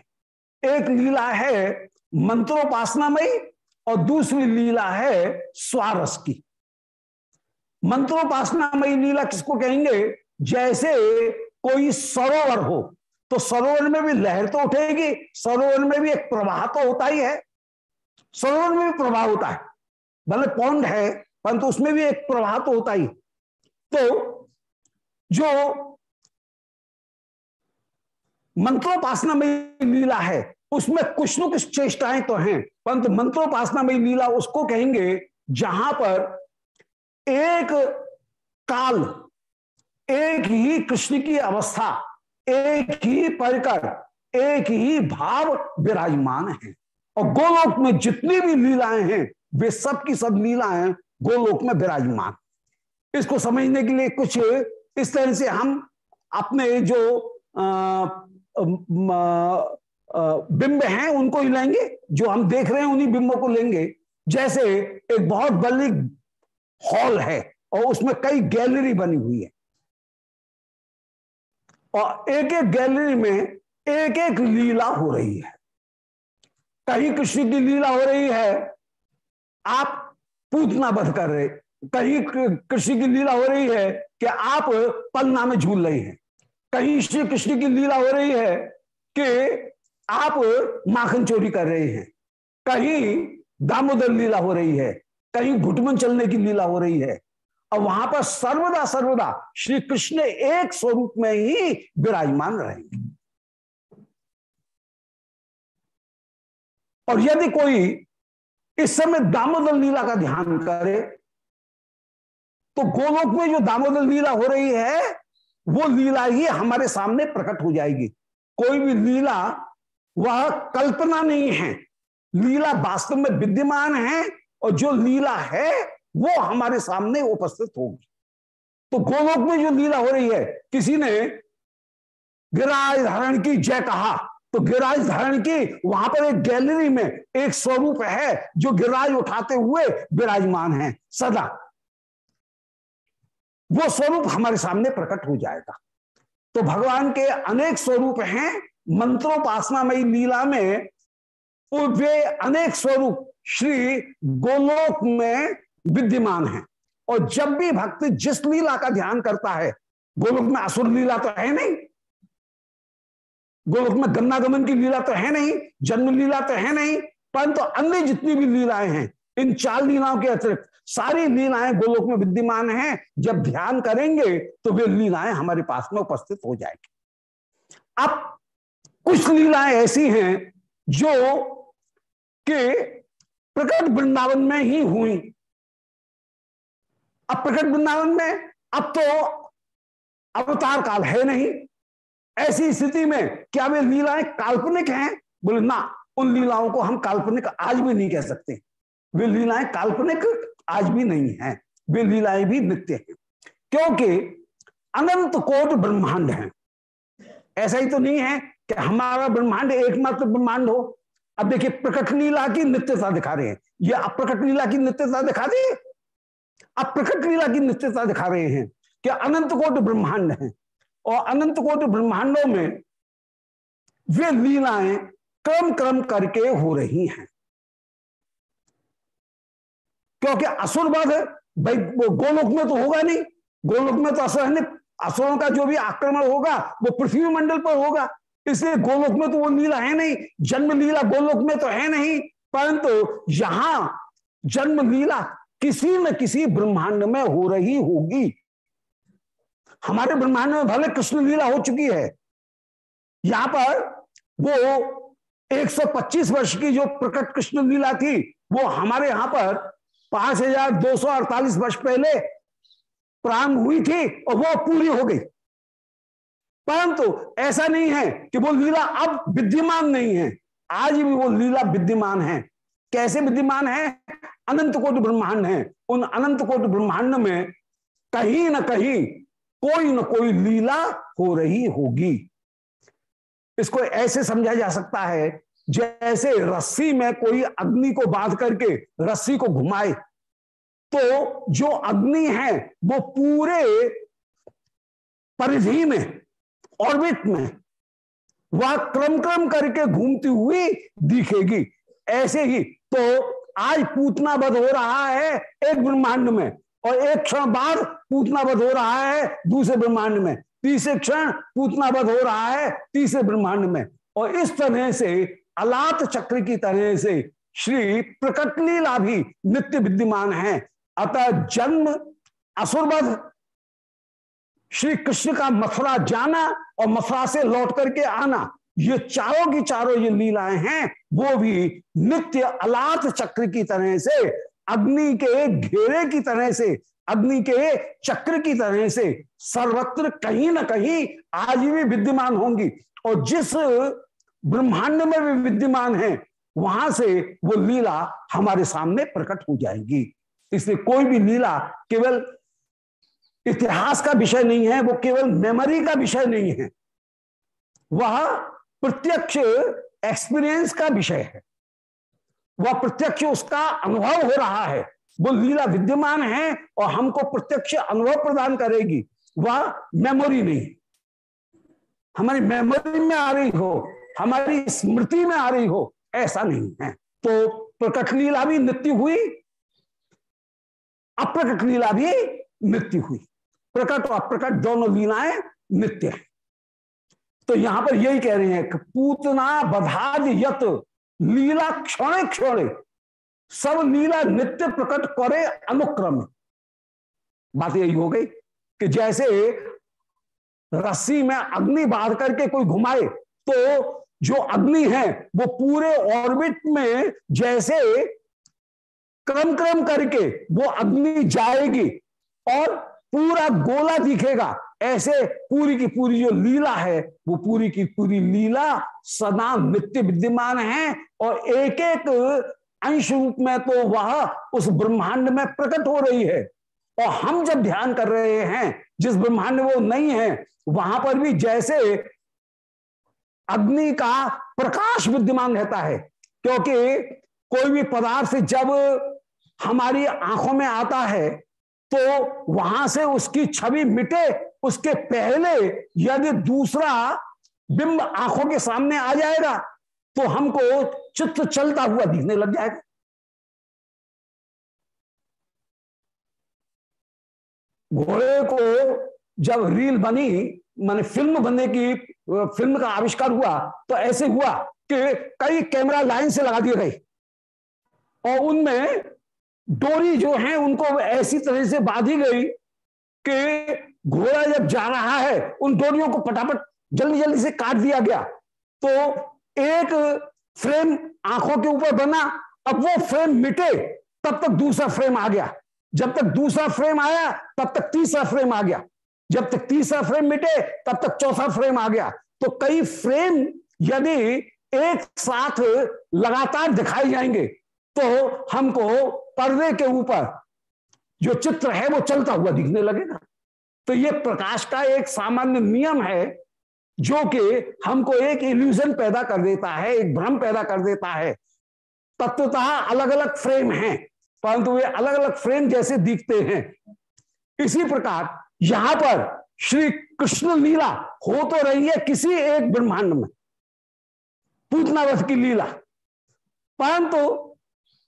एक लीला है मंत्रोपासनामयी और दूसरी लीला है स्वारस की मंत्रोपासनामयी लीला किसको कहेंगे? जैसे कोई सरोवर हो तो सरोवर में भी लहर तो उठेगी, सरोवर में भी एक प्रवाह तो होता ही है। सरोवर में भी प्रवाह होता है, भले पौंड है, परंतु तो उसमें भी एक प्रवाह तो होता ही। तो जो मंत्रोपासना में लीला है, उसमें कुछ न कुछ चेष्टाएँ तो हैं, परंतु मंत्रोपासना में लीला उसको कहेंगे जहाँ पर एक काल, एक ही कृष्ण की अवस्था एक ही परिकर, एक ही भाव विराजमान है। और गोलोक में जितनी भी लीलाएँ हैं, वे सब की सब लीलाएँ गोलोक में विराजमान। इसको समझने के लिए कुछ इस तरह से हम अपने जो बिंब हैं, उनको ही लेंगे, जो हम देख रहे हैं, उन्हीं बिंबों को लेंगे। जैसे एक बहुत बड़ी हॉल है, और उसमें कई गैलरी बनी हुई है। और एक एक गैलरी में एक एक लीला हो रही है। कहीं कृष्ण की लीला हो रही है, आप पूतना बध कर रहे। कहीं कृष्ण की लीला हो रही है कि आप पन्ना में झूल रहे हैं। कहीं श्री कृष्ण की लीला हो रही है कि आप माखन चोरी कर रहे हैं। कहीं दामोदर लीला हो रही है, कहीं घुटमन चलने की लीला हो रही है। और वहाँ पर सर्वदा सर्वदा श्री कृष्ण एक स्वरूप में ही विराजमान रहेंगे। और यदि कोई इस समय दामोदर लीला का ध्यान करे तो गोलोक में जो दामोदर लीला हो रही है, वो लीला ही हमारे सामने प्रकट हो जाएगी। कोई भी लीला, वह कल्पना नहीं है। लीला वास्तव में विद्यमान है, और जो लीला है वो हमारे सामने उपस्थित होगी। तो गोलोक में जो लीला हो रही है, किसी ने गिराज धारण की जय कहा तो गिराज धारण की वहाँ पर एक गैलरी में एक स्वरूप है जो गिराज उठाते हुए विराजमान है, सदा। वो स्वरूप हमारे सामने प्रकट हो जाएगा। तो भगवान के अनेक स्वरूप हैं, मंत्रोपासना मंत्रोपासनामयी लीला में वे अनेक स्वरूप श्री गोलोक में विद्यमान है। और जब भी भक्त जिस लीला का ध्यान करता है, गोलोक में असुर लीला तो है नहीं। गोलोक में गन्नागमन की लीला तो है नहीं जन्म लीला तो है नहीं, परंतु तो अन्य जितनी भी लीलाएँ हैं, इन चार लीलाओं के अतिरिक्त सारी लीलाएँ गोलोक में विद्यमान हैं। जब ध्यान करेंगे तो वे लीलाएँ हमारे पास में उपस्थित हो जाएगी। अब कुछ लीलाएँ ऐसी हैं, जो कि प्रकट वृंदावन में ही हुई। अब प्रकट वृंदावन में, अब तो अवतार काल है नहीं। ऐसी स्थिति में क्या वे लीलाएँ काल्पनिक हैं? बोले, ना, उन लीलाओं को हम काल्पनिक आज भी नहीं कह सकते। वे लीलाएँ काल्पनिक आज भी नहीं है। वे लीलाएँ भी नित्य हैं। क्योंकि अनंत कोट ब्रह्मांड है। ऐसा ही तो नहीं है कि हमारा ब्रह्मांड एकमात्र ब्रह्मांड हो। अब देखिए, प्रकट लीला की नित्यता दिखा रहे हैं। ये अप्रकट लीला की नित्यता दिखा दी? अब प्रकट लीला की नित्यता दिखा रहे हैं कि अनंत कोट ब्रह्मांड है। और अनंत कोट ब्रह्मांडों में वे लीलाएँ क्रम क्रम करके हो रही हैं। क्योंकि असुर वध भाई गोलोक में तो होगा नहीं। गोलोक में तो असुर असुरों का जो भी आक्रमण होगा, वो पृथ्वी मंडल पर होगा। इसलिए गोलोक में तो वो लीला है नहीं। जन्म लीला गोलोक में तो है नहीं। परंतु यहाँ जन्म लीला किसी न किसी ब्रह्मांड में हो रही होगी। हमारे ब्रह्मांड में भले कृष्ण लीला हो चुकी है, यहाँ पर वो 125 वर्ष की जो प्रकट कृष्ण लीला थी, वो हमारे यहाँ पर पाँच हज़ार दो सौ अड़तालीस वर्ष पहले प्रारंभ हुई थी और वो पूरी हो गई। परंतु ऐसा नहीं है कि वो लीला अब विद्यमान नहीं है, आज भी वो लीला विद्यमान है। कैसे विद्यमान है? अनंत कोटि ब्रह्मांड है। उन अनंत कोटि ब्रह्मांड में कहीं ना कहीं कोई ना कोई लीला हो रही होगी। इसको ऐसे समझा जा सकता है, जैसे रस्सी में कोई अग्नि को बाँध करके रस्सी को घुमाए। तो जो अग्नि है, वो पूरे परिधि में, ऑर्बिट में, वह क्रम क्रम करके घूमती हुई दिखेगी। ऐसे ही तो आज पूतना बध हो रहा है एक ब्रह्मांड में, और एक क्षण बाद पूतना बध हो रहा है दूसरे ब्रह्मांड में। तीसरे क्षण पूतना बध हो रहा है तीसरे ब्रह्मांड में। और इस तरह से, अलात चक्र की तरह से, श्री प्रकट लीला भी नित्य विद्यमान है। अतः जन्म असुरबध श्री कृष्ण का मथुरा जाना और मथुरा से लौट करके आना ये चारों की चारों ये लीलाएँ हैं, वो भी नित्य अलात चक्र की तरह से, अग्नि के घेरे की तरह से, अग्नि के चक्र की तरह से सर्वत्र कहीं ना कहीं आज भी विद्यमान होंगी। और जिस ब्रह्मांड में भी विद्यमान है, वहाँ से वो लीला हमारे सामने प्रकट हो जाएगी। इसलिए कोई भी लीला केवल इतिहास का विषय नहीं है, वो केवल मेमोरी का विषय नहीं है। वह प्रत्यक्ष एक्सपीरियंस का विषय है। वह प्रत्यक्ष उसका अनुभव हो रहा है। वो लीला विद्यमान है और हमको प्रत्यक्ष अनुभव प्रदान करेगी। वह मेमोरी नहीं। हमारी मेमोरी में आ रही हो, हमारी स्मृति में आ रही हो, ऐसा नहीं है। तो प्रकट लीला भी नृत्य हुई, अप्रकट लीला भी नित्य हुई। प्रकट और अप्रकट दोनों लीलाएँ नृत्य है। तो यहाँ पर यही कह रहे हैं कि पूतना बधाद यत, लीला क्षण क्षण, सब लीला नित्य प्रकट करे अनुक्रम। बात यही हो गई कि जैसे रस्सी में अग्नि बाँध करके कोई घुमाए तो जो अग्नि है, वो पूरे ऑर्बिट में जैसे क्रम क्रम करके वो अग्नि जाएगी और पूरा गोला दिखेगा। ऐसे पूरी की पूरी जो लीला है, वो पूरी की पूरी लीला सदा नित्य विद्यमान है और एक एक अंश रूप में तो वह उस ब्रह्मांड में प्रकट हो रही है। और हम जब ध्यान कर रहे हैं, जिस ब्रह्मांड वो नहीं है, वहाँ पर भी जैसे अग्नि का प्रकाश विद्यमान रहता है, क्योंकि कोई भी पदार्थ जब हमारी आँखों में आता है तो वहाँ से उसकी छवि मिटे उसके पहले यदि दूसरा बिंब आँखों के सामने आ जाएगा तो हमको चित्र चलता हुआ दिखने लग जाएगा। घोड़े को जब रील बनी, माने फ़िल्म बनने की, फ़िल्म का आविष्कार हुआ तो ऐसे हुआ कि कई कैमरा लाइन से लगा दिए गए। और उनमें डोरी जो है, उनको ऐसी तरह से बांधी गई कि घोड़ा जब जा रहा है, उन डोरियों को पटापट जल्दी जल्दी से काट दिया गया। तो एक फ्रेम आँखों के ऊपर बना, अब वो फ्रेम मिटे, तब तक दूसरा फ्रेम आ गया। जब तक दूसरा फ्रेम आया, तब तक तीसरा फ्रेम आ गया। जब तक तीसरा फ्रेम मिटे, तब तक चौथा फ्रेम आ गया। तो कई फ्रेम यदि एक साथ लगातार दिखाई जाएँगे तो हमको पर्दे के ऊपर जो चित्र है, वो चलता हुआ दिखने लगेगा। तो ये प्रकाश का एक सामान्य नियम है, जो कि हमको एक इल्यूजन पैदा कर देता है, एक भ्रम पैदा कर देता है। तत्वतः अलग अलग फ्रेम हैं, परंतु वे अलग अलग फ्रेम जैसे दिखते हैं। इसी प्रकार, यहाँ पर श्री कृष्ण लीला हो तो रही है किसी एक ब्रह्मांड में पूतनावध की लीला। परंतु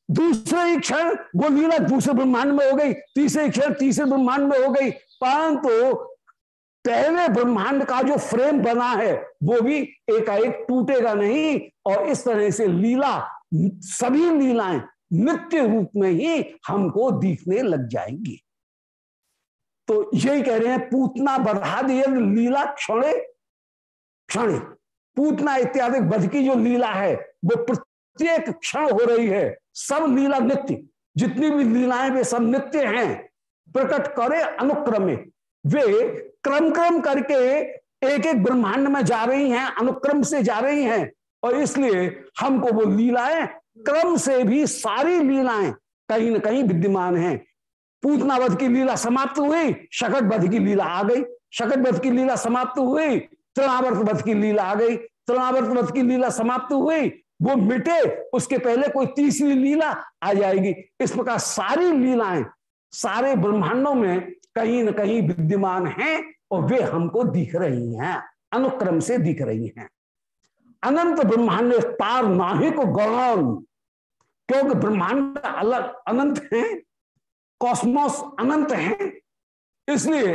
दूसरे क्षण वो लीला दूसरे ब्रह्मांड में हो गई, तीसरे क्षण तीसरे ब्रह्मांड में हो गई परंतु पहले ब्रह्मांड का जो फ्रेम बना है, वो भी एकाएक टूटेगा नहीं और इस तरह से लीला, सभी लीलाएँ नित्य रूप में ही हमको दिखने लग जाएँगी। तो यही कह रहे हैं, पूतना बधा दिए लीला क्षणे, क्षण, पूतना इत्यादि बध की जो लीला है, वो प्रत्येक क्षण हो रही है, सब लीला नित्य, जितनी भी लीलाएँ वे सब नित्य हैं प्रकट करे अनुक्रमे। वे क्रम क्रम करके एक एक ब्रह्मांड में जा रही हैं, अनुक्रम से जा रही हैं, और इसलिए हमको वो लीलाएँ, क्रम से भी सारी लीलाएँ कहीं ना कहीं विद्यमान हैं। पूतनावध की लीला समाप्त हुई शकट बध की लीला आ गई। शकट बध की लीला समाप्त हुई तृणावर्त बध की लीला आ गई। तृणावर्त बध की लीला समाप्त हुई, वो मिटे, उसके पहले कोई तीसरी लीला आ जाएगी। इस प्रकार सारी लीलाएँ सारे ब्रह्मांडों में कहीं न कहीं विद्यमान हैं और वे हमको दिख रही हैं, अनुक्रम से दिख रही हैं। अनंत ब्रह्मांड तार नाहिक गौरव क्योंकि ब्रह्मांड अलग, अनंत है, कॉस्मोस अनंत है, इसलिए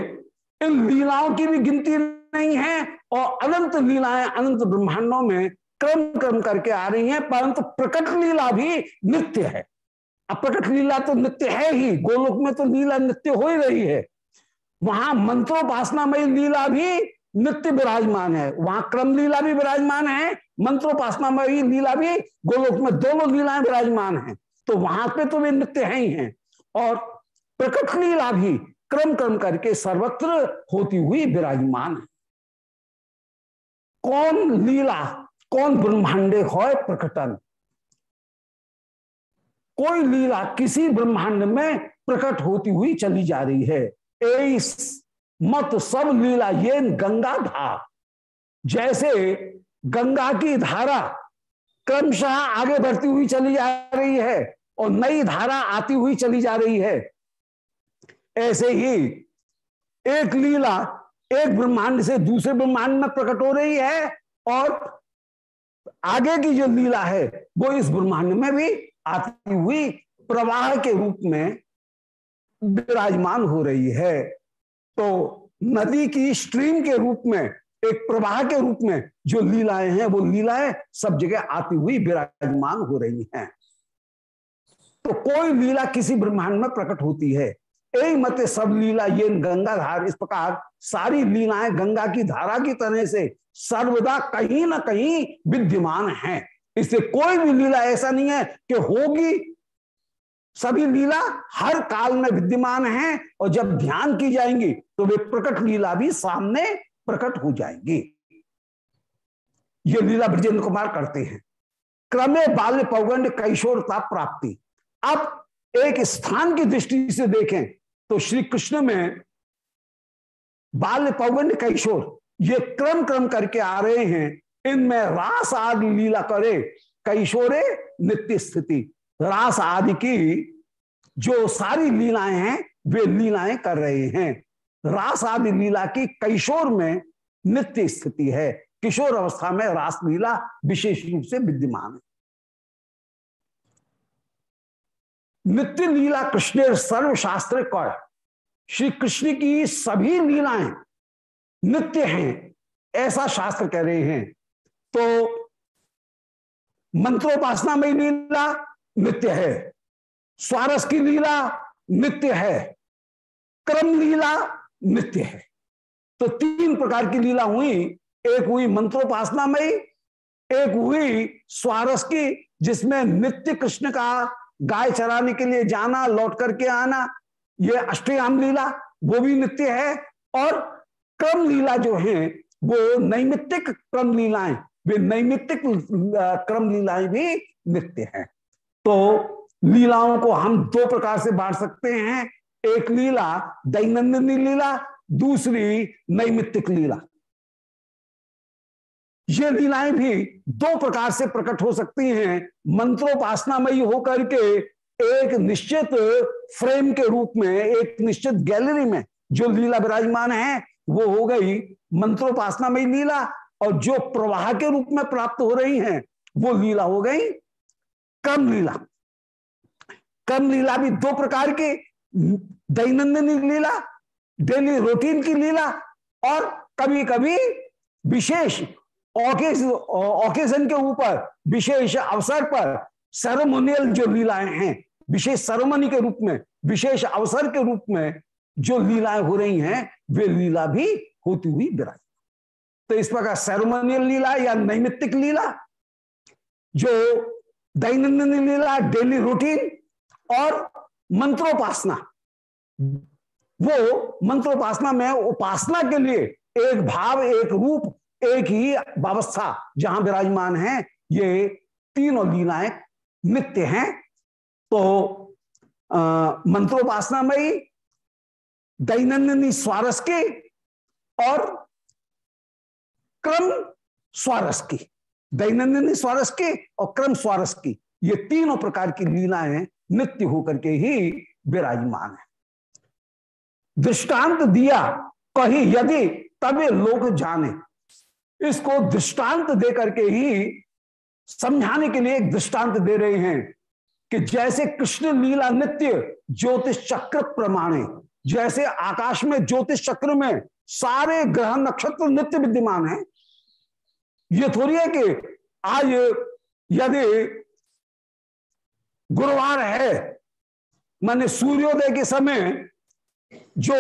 इन लीलाओं की भी गिनती नहीं है और अनंत लीलाएँ अनंत ब्रह्मांडों में क्रम क्रम करके आ रही हैं, परंतु प्रकट लीला भी नित्य है। अप्रकट लीला तो नित्य है ही, गोलोक में तो लीला नित्य हो ही रही है। वहाँ मंत्रोपासनामय लीला भी नित्य विराजमान है, वहाँ क्रम लीला भी विराजमान है मंत्रोपासनामय लीला भी गोलोक में दोनों लीलाएँ विराजमान है। तो वहाँ पे तो वे नित्य है ही हैं। और प्रकट लीला भी क्रम क्रम करके सर्वत्र होती हुई विराजमान है। कौन लीला, कौन ब्रह्मांडे हो प्रकटन? कोई लीला किसी ब्रह्मांड में प्रकट होती हुई चली जा रही है। मत सब लीला ये गंगा धा। जैसे गंगा की धारा क्रमशः आगे बढ़ती हुई चली जा रही है और नई धारा आती हुई चली जा रही है। ऐसे ही एक लीला एक ब्रह्मांड से दूसरे ब्रह्मांड में प्रकट हो रही है और आगे की जो लीला है, वो इस ब्रह्मांड में भी आती हुई प्रवाह के रूप में विराजमान हो रही है। तो नदी की स्ट्रीम के रूप में, एक प्रवाह के रूप में जो लीलाएँ हैं, वो लीलाएँ सब जगह आती हुई विराजमान हो रही हैं। तो कोई लीला किसी ब्रह्मांड में प्रकट होती है। यही मत सब लीला ये गंगा धार, इस प्रकार सारी लीलाएँ गंगा की धारा की तरह से सर्वदा कहीं ना कहीं विद्यमान हैं। इससे कोई भी लीला ऐसा नहीं है कि होगी। सभी लीला हर काल में विद्यमान है और जब ध्यान की जाएँगी तो वे प्रकट लीला भी सामने प्रकट हो जाएँगी। ये लीला ब्रजेंद्र कुमार करते हैं। क्रमे बाल्य पौगंड कैशोरता प्राप्ति। अब एक स्थान की दृष्टि से देखें तो श्री कृष्ण में बाल्य पौगंड कैशोर ये क्रम क्रम करके आ रहे हैं। इनमें रास आदि लीला करे, कैशोरे नित्य स्थिति। रास आदि की जो सारी लीलाएँ हैं, वे लीलाएँ कर रहे हैं। रास आदि लीला की कैशोर में नित्य स्थिति है। किशोर अवस्था में रास लीला विशेष रूप से विद्यमान है। नित्य लीला कृष्ण सर्वशास्त्र कर श्री कृष्ण की सभी लीलाएँ नित्य हैं, ऐसा शास्त्र कह रहे हैं। तो मंत्रोपासना में लीला नित्य है। स्वारस की लीला नित्य है। क्रम लीला नित्य है। तो तीन प्रकार की लीला हुई। एक हुई मंत्रोपासना में, एक हुई स्वारस की, जिसमें नित्य कृष्ण का गाय चराने के लिए जाना, लौट करके आना, ये अष्टयाम लीला, वो भी नित्य है। और क्रम लीला जो है, वो नैमित्तिक क्रम लीलाएँ वे नैमित्तिक क्रम लीलाएँ भी नित्य हैं। तो लीलाओं को हम दो प्रकार से बांट सकते हैं। एक लीला दैनंदिनी लीला, दूसरी नैमित्तिक लीला। ये लीलाएँ भी दो प्रकार से प्रकट हो सकती हैं। मंत्रोपासनामयी होकर के एक निश्चित फ्रेम के रूप में, एक निश्चित गैलरी में जो लीला विराजमान है, वो हो गई मंत्रोपासनामयी लीला और जो प्रवाह के रूप में प्राप्त हो रही हैं, वो लीला हो गई कम लीला कम लीला भी दो प्रकार की, दैनंदिनी लीला, डेली रूटीन की लीला और कभी कभी विशेष ओकेजन के ऊपर, विशेष अवसर पर सेरेमोनियल जो लीलाएँ हैं, विशेष सेरेमनी के रूप में, विशेष अवसर के रूप में जो लीलाएँ हो रही हैं, वे लीला भी होती हुई विराज तो इस प्रकार सेरेमोनियल लीला या नैमित्तिक लीला, जो दैनंदिन लीला, डेली रूटीन और मंत्रोपासना, वो मंत्रोपासना में उपासना के लिए एक भाव, एक रूप, एक ही व्यवस्था जहाँ विराजमान है, ये तीनों लीलाएँ नित्य हैं। तो मंत्रोपासना में दैनंदिनी स्वारस के और क्रम स्वारस की, दैनंदिनी स्वारस की और क्रम स्वारस की, ये तीनों प्रकार की लीलाएँ नित्य होकर के ही विराजमान है। दृष्टांत दिया, कही यदि तबे लोग जाने। इसको दृष्टांत दे करके ही समझाने के लिए एक दृष्टांत दे रहे हैं कि जैसे कृष्ण लीला नित्य ज्योतिष चक्र प्रमाणे, जैसे आकाश में ज्योतिष चक्र में सारे ग्रह नक्षत्र नित्य विद्यमान है ये थोड़ी है कि आज यदि गुरुवार है, माने सूर्योदय के समय जो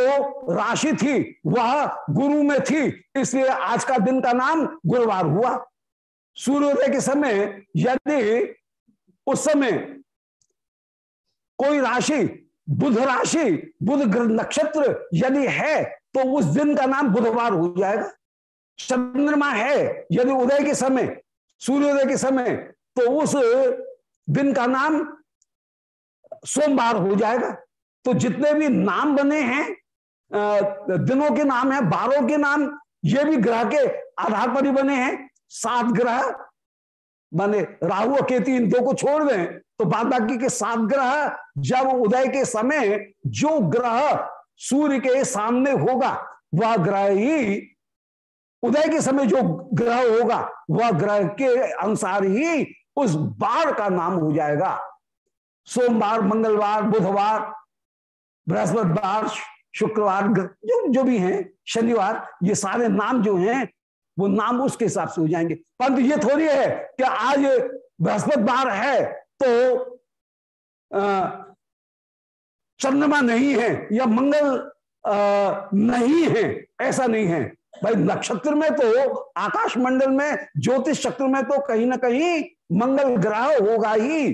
राशि थी, वह गुरु में थी, इसलिए आज का दिन का नाम गुरुवार हुआ। सूर्योदय के समय यदि उस समय कोई राशि, बुध राशि, बुध नक्षत्र यदि है तो उस दिन का नाम बुधवार हो जाएगा। चंद्रमा है, यदि उदय के समय, सूर्योदय के समय तो उस दिन का नाम सोमवार हो जाएगा। तो जितने भी नाम बने हैं दिनों के नाम है, बारों के नाम, ये भी ग्रह के आधार पर ही बने हैं। सात ग्रह, माने राहु केतु इन दो को छोड़ दें तो बाद बाकी के सात ग्रह, जब उदय के समय, जो ग्रह सूर्य के सामने होगा, वह ग्रह ही उदय के समय जो ग्रह होगा वह ग्रह के अनुसार ही उस बार का नाम हो जाएगा। सोमवार मंगलवार बुधवार बृहस्पतिवार शुक्रवार जो जो भी हैं शनिवार ये सारे नाम जो हैं वो नाम उसके हिसाब से हो जाएँगे। परंतु ये थोड़ी है कि आज बृहस्पतिवार है तो चंद्रमा नहीं है या मंगल आ, नहीं है ऐसा नहीं है। भाई, नक्षत्र में तो आकाश मंडल में, ज्योतिष चक्र में तो कहीं ना कहीं मंगल ग्रह होगा ही,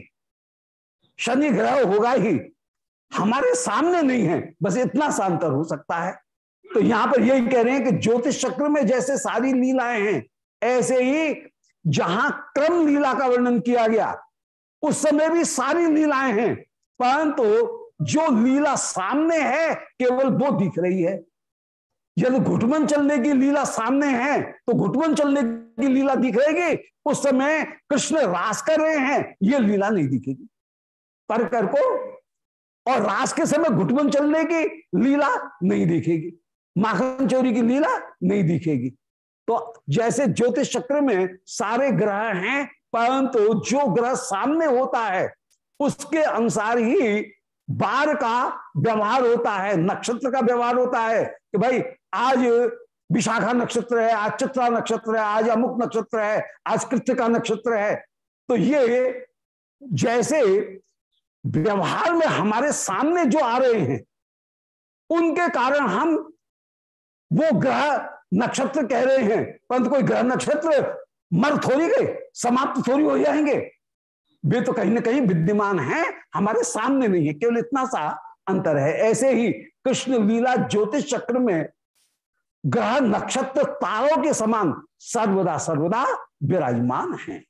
शनि ग्रह होगा ही। हमारे सामने नहीं है, बस इतना सांतर हो सकता है। तो यहाँ पर यही कह रहे हैं कि ज्योतिष चक्र में जैसे सारी लीलाएँ हैं, ऐसे ही जहाँ क्रम लीला का वर्णन किया गया, उस समय भी सारी लीलाएँ हैं। परंतु तो जो लीला सामने है, केवल वो दिख रही है। यदि घुटमन चलने की लीला सामने है तो घुटमन चलने की लीला दिख रहेगी उस समय कृष्ण रास कर रहे हैं, ये लीला नहीं दिखेगी। पर कर को और रास के समय घुटमन चलने की लीला नहीं दिखेगी। माखन चोरी की लीला नहीं दिखेगी। तो जैसे ज्योतिष चक्र में सारे ग्रह हैं, परंतु जो ग्रह सामने होता है, उसके अनुसार ही बार का व्यवहार होता है, नक्षत्र का व्यवहार होता है कि भाई आज विशाखा नक्षत्र है, आज चित्रा नक्षत्र है, आज अमुक नक्षत्र है, आज कृत्य नक्षत्र है। तो ये जैसे व्यवहार में हमारे सामने जो आ रहे हैं, उनके कारण हम वो ग्रह नक्षत्र कह रहे हैं। परंतु कोई ग्रह नक्षत्र मर थोड़ी गए, समाप्त थोड़ी हो जाएँगे। वे तो कहीं ना कहीं विद्यमान हैं, हमारे सामने नहीं है, केवल इतना सा अंतर है। ऐसे ही कृष्ण लीला ज्योतिष चक्र में ग्रह नक्षत्र तारों के समान सर्वदा सर्वदा विराजमान है।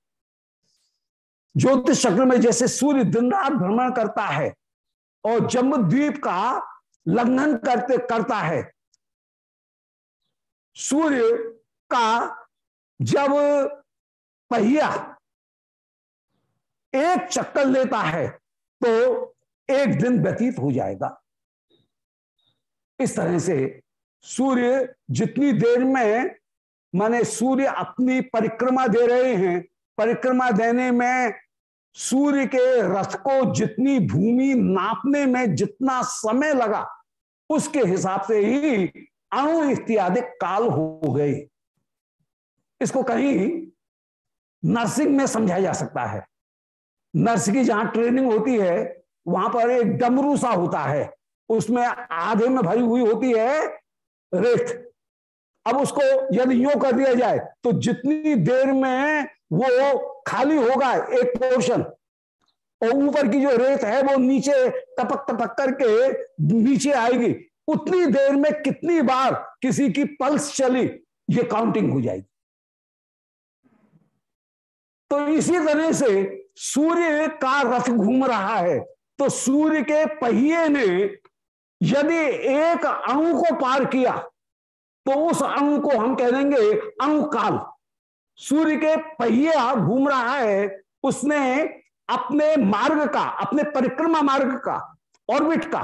ज्योतिष चक्र में जैसे सूर्य दिन रात भ्रमण करता है और जम्मू द्वीप का लंघन करते करता है, सूर्य का जब पहिया एक चक्कर लेता है तो एक दिन व्यतीत हो जाएगा। इस तरह से सूर्य जितनी देर में, माने सूर्य अपनी परिक्रमा दे रहे हैं, परिक्रमा देने में सूर्य के रथ को जितनी भूमि नापने में जितना समय लगा, उसके हिसाब से ही अणु इत्यादि काल हो गए। इसको कहीं नर्सिंग में समझाया जा सकता है। नर्स की जहाँ ट्रेनिंग होती है, वहाँ पर एक डमरू सा होता है। उसमें आधे में भरी हुई होती है रेत अब उसको यदि यो कर दिया जाए तो जितनी देर में वो खाली होगा एक पोर्शन और ऊपर की जो रेत है वो नीचे टपक टपक करके नीचे आएगी, उतनी देर में कितनी बार किसी की पल्स चली, ये काउंटिंग हो जाएगी। तो इसी तरह से सूर्य का रथ घूम रहा है। तो सूर्य के पहिए ने यदि एक अणु को पार किया तो उस अणु को हम कह देंगे अणुकाल सूर्य के पहिया घूम रहा है, उसने अपने मार्ग का, अपने परिक्रमा मार्ग का ऑर्बिट का,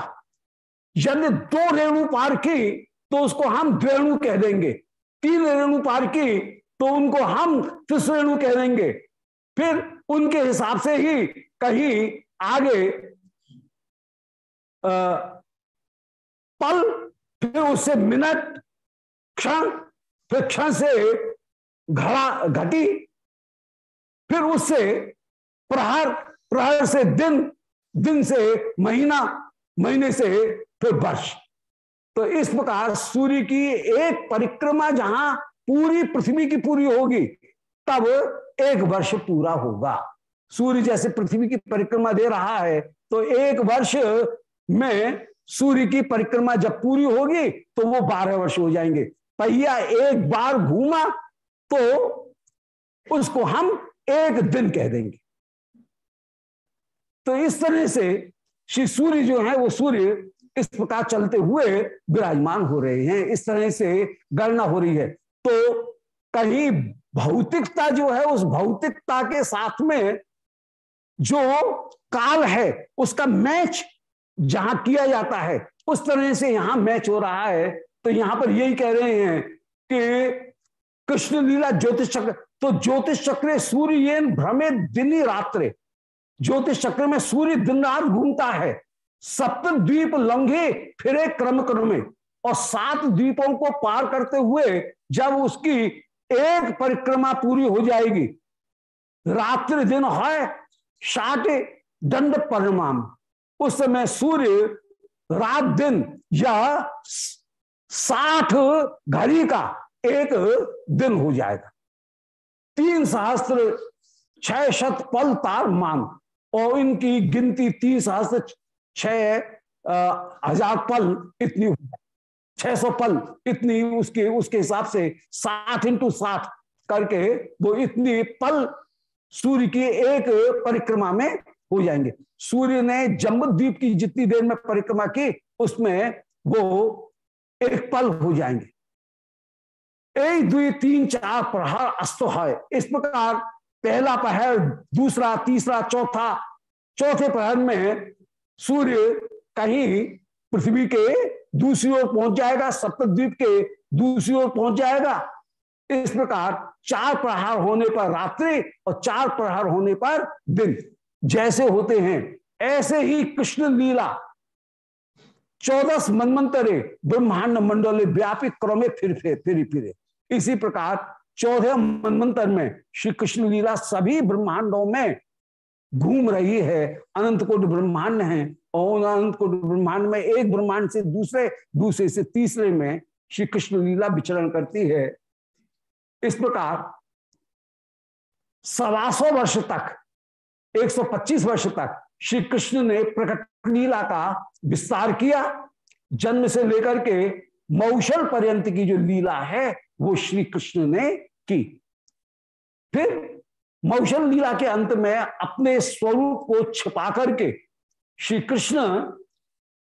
यदि दो रेणु पार की तो उसको हम द्वेणु कह देंगे। तीन रेणु पार की तो उनको हम त्रिश्रेणु कह देंगे। फिर उनके हिसाब से ही कहीं आगे पल, फिर उससे मिनट, क्षण, फिर क्षण से घड़ा, घटी, फिर उससे प्रहर प्रहर से दिन दिन से महीना, महीने से फिर वर्ष। तो इस प्रकार सूर्य की एक परिक्रमा जहाँ पूरी पृथ्वी की पूरी होगी, तब एक वर्ष पूरा होगा। सूर्य जैसे पृथ्वी की परिक्रमा दे रहा है तो एक वर्ष में सूर्य की परिक्रमा जब पूरी होगी तो वो बारह वर्ष हो जाएँगे। पहिया एक बार घूमा तो उसको हम एक दिन कह देंगे। तो इस तरह से श्री सूर्य जो है, वो सूर्य इस प्रकार चलते हुए विराजमान हो रहे हैं। इस तरह से गणना हो रही है। तो कहीं भौतिकता जो है, उस भौतिकता के साथ में जो काल है, उसका मैच जहाँ किया जाता है, उस तरह से यहाँ मैच हो रहा है। तो यहाँ पर यही कह रहे हैं कि कृष्ण लीला ज्योतिष चक्र तो ज्योतिष चक्र सूर्य भ्रमे दिन रात्रे। ज्योतिष चक्र में सूर्य दिन रात घूमता है। सप्त द्वीप लंघे फिरे क्रम क्रम में। और सात द्वीपों को पार करते हुए जब उसकी एक परिक्रमा पूरी हो जाएगी, रात्रि दिन है शाट दंड परिणाम। उस समय सूर्य रात दिन या साठ घड़ी का एक दिन हो जाएगा। तीन सहस्त्र, छह शत पल तार मान और इनकी गिनती तीन सहस्त्र, छह हज़ार पल इतनी हो छह सौ पल इतनी उसके उसके हिसाब से साठ इंटू साठ करके वो इतनी पल सूर्य की एक परिक्रमा में हो जाएँगे। सूर्य ने जम्बू द्वीप की जितनी देर में परिक्रमा की, उसमें वो एक पल हो जाएँगे। एक दुई तीन, चार प्रहार अस्त है। इस प्रकार पहला प्रहर दूसरा, तीसरा, चौथा, चौथे प्रहर में सूर्य कहीं पृथ्वी के दूसरी ओर पहुँच जाएगा, सप्तद्वीप के दूसरी ओर पहुँच जाएगा। इस प्रकार चार प्रहार होने पर रात्रि और चार प्रहार होने पर दिन। जैसे होते हैं, ऐसे ही कृष्ण लीला। चौदह मनमंतरे ब्रह्मांड मंडल व्यापी क्रमे फिर फिर फिर फिरे। इसी प्रकार चौदह मनमंत्र में श्री कृष्ण लीला सभी ब्रह्मांडों में घूम रही है। अनंत कोट ब्रह्मांड है और अनंत कोट ब्रह्मांड में एक ब्रह्मांड से दूसरे दूसरे से तीसरे में श्री कृष्ण लीला विचरण करती है। इस प्रकार सवा वर्ष तक 125 वर्ष तक श्री कृष्ण ने प्रकट लीला का विस्तार किया। जन्म से लेकर के मौसल पर्यंत की जो लीला है, वो श्री कृष्ण ने की। फिर मौशल लीला के अंत में अपने स्वरूप को छिपा करके श्री कृष्ण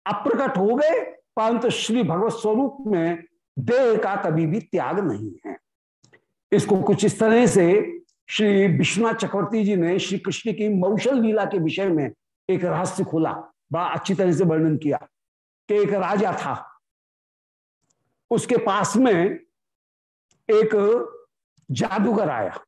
अप्रकट हो गए, परंतु श्री भगवत स्वरूप में देह का कभी भी त्याग नहीं है। इसको कुछ इस तरह से श्री विश्वनाथ चक्रवर्ती जी ने श्री कृष्ण की मौशल लीला के विषय में एक रहस्य खोला, बड़ा अच्छी तरह से वर्णन किया कि एक राजा था। उसके पास में एक जादूगर आया।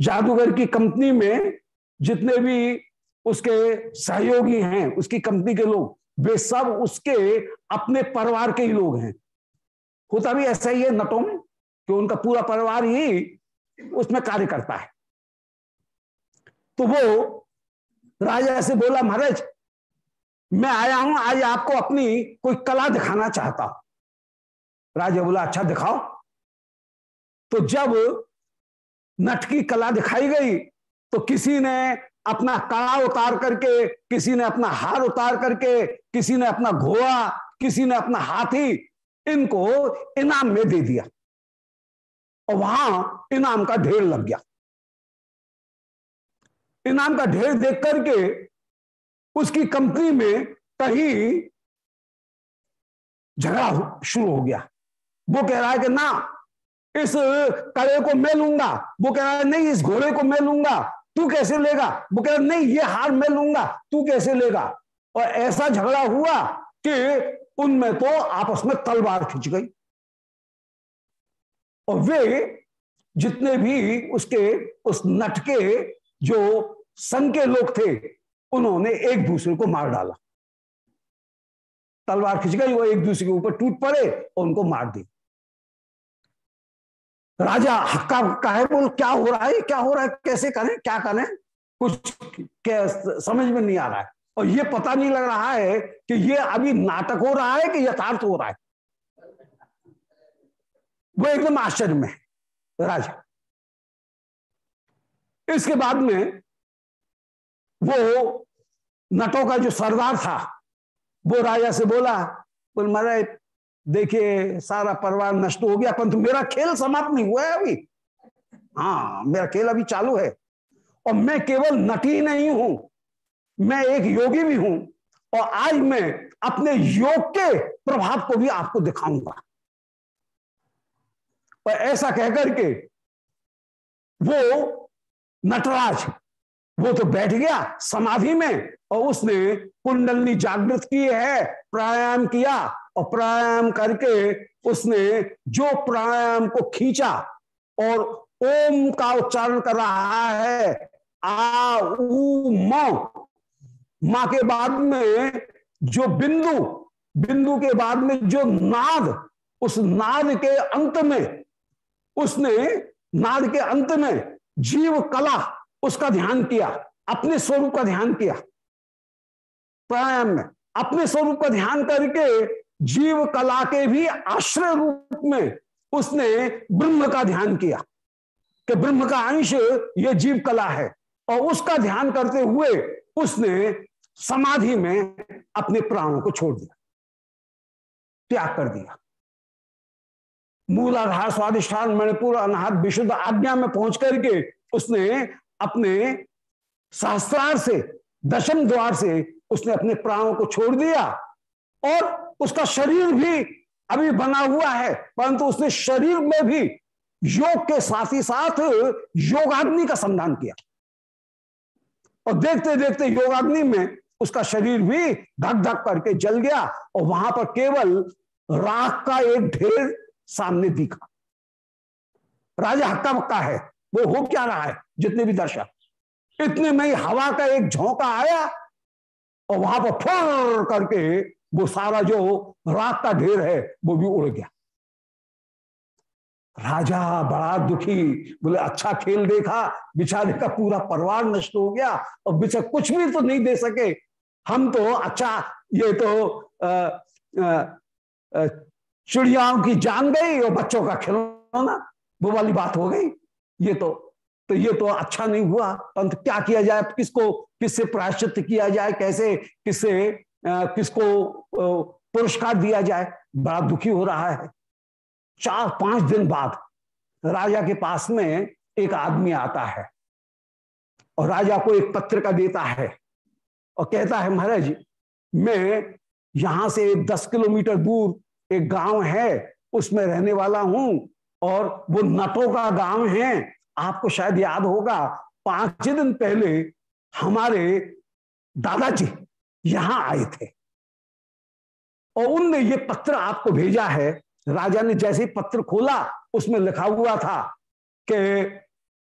जादूगर की कंपनी में जितने भी उसके सहयोगी हैं, उसकी कंपनी के लोग, वे सब उसके अपने परिवार के ही लोग हैं। होता भी ऐसा ही है नटों में कि उनका पूरा परिवार ही उसमें कार्य करता है। तो वो राजा से बोला, महाराज, मैं आया हूँ, आज आपको अपनी कोई कला दिखाना चाहता हूँ। राजा बोला अच्छा दिखाओ। तो जब नट की कला दिखाई गई तो किसी ने अपना कड़ा उतार करके, किसी ने अपना हार उतार करके, किसी ने अपना घोड़ा, किसी ने अपना हाथी, इनको इनाम में दे दिया। और वहाँ इनाम का ढेर लग गया। इनाम का ढेर देख करके उसकी कंपनी में कहीं झगड़ा शुरू हो गया। वो कह रहा है कि ना, इस कड़े को मैं लूँगा। वो कह रहा है, नहीं, इस घोड़े को मैं लूँगा। तू कैसे लेगा? वो कह रहा नहीं, ये हार मैं लूँगा। तू कैसे लेगा? और ऐसा झगड़ा हुआ कि उनमें तो आपस में तलवार खिंच गई। और वे जितने भी उसके, उस नट के जो संघ के लोग थे, उन्होंने एक दूसरे को मार डाला। तलवार खिंच गई, वो एक दूसरे के ऊपर टूट पड़े और उनको मार दी राजा हक्का का है, बोल, क्या हो रहा है? क्या हो रहा है? कैसे करें? क्या करें? कुछ समझ में नहीं आ रहा है। और ये पता नहीं लग रहा है कि ये अभी नाटक हो रहा है कि यथार्थ हो रहा है। वो एकदम आश्चर्य में राजा। इसके बाद में वो नटों का जो सरदार था, वो राजा से बोला, बोल, महाराज, देखिए, सारा परिवार नष्ट हो गया, परंतु मेरा खेल समाप्त नहीं हुआ है अभी। हाँ मेरा खेल अभी चालू है। और मैं केवल नटी नहीं हूँ, मैं एक योगी भी हूँ, और आज मैं अपने योग के प्रभाव को भी आपको दिखाऊँगा। और ऐसा कहकर के वो नटराज, वो तो बैठ गया समाधि में और उसने कुंडलनी जागृत की है, प्राणायाम किया और प्राणायाम करके उसने जो प्राणायाम को खींचा और ओम का उच्चारण कर रहा है आ उ माँ के बाद में जो बिंदु बिंदु के बाद में जो नाद, उस नाद के अंत में उसने नाद के अंत में जीव कला उसका ध्यान किया, अपने स्वरूप का ध्यान किया। प्राणायाम में अपने स्वरूप का ध्यान करके जीव कला के भी आश्रय रूप में उसने ब्रह्म का ध्यान किया कि ब्रह्म का अंश यह जीव कला है। और उसका ध्यान करते हुए उसने समाधि में अपने प्राणों को छोड़ दिया, त्याग कर दिया। मूलाधार स्वादिष्ठान मणिपुर अनाहत विशुद्ध आज्ञा में पहुँच करके उसने अपने शास्त्रार से, दशम द्वार से उसने अपने प्राणों को छोड़ दिया। और उसका शरीर भी अभी बना हुआ है, परंतु उसने शरीर में भी योग के साथ ही साथ योगाग्नि का संधान किया। और देखते देखते योगाग्नि में उसका शरीर भी धक धक करके जल गया, और वहाँ पर केवल राख का एक ढेर सामने दिखा। राजा हक्का बक्का है, वो हो क्या रहा है, जितने भी दर्शक। इतने में हवा का एक झोंका आया, और वहाँ पर फुर करके वो सारा जो रात का ढेर है, वो भी उड़ गया। राजा बड़ा दुखी, बोले अच्छा खेल देखा, बिचारे का पूरा परिवार नष्ट हो गया, और बिचा कुछ भी तो नहीं दे सके। हम तो अच्छा ये तो चिड़ियाओं की जान गई और बच्चों का खिलौना। वो वाली बात हो गई। ये तो तो ये तो अच्छा नहीं हुआ। परंतु क्या किया जाए? किसको, किससे प्रायश्चित किया जाए? कैसे, किससे किसको पुरस्कार दिया जाए? बड़ा दुखी हो रहा है। चार, पाँच दिन बाद राजा के पास में एक आदमी आता है और राजा को एक पत्रिका देता है और कहता है, महाराज, मैं यहाँ से दस किलोमीटर दूर एक गाँव है, उसमें रहने वाला हूँ और वो नटों का गाँव है। आपको शायद याद होगा, पाँच दिन पहले हमारे दादाजी यहाँ आए थे और उनने ये पत्र आपको भेजा है। राजा ने जैसे ही पत्र खोला, उसमें लिखा हुआ था कि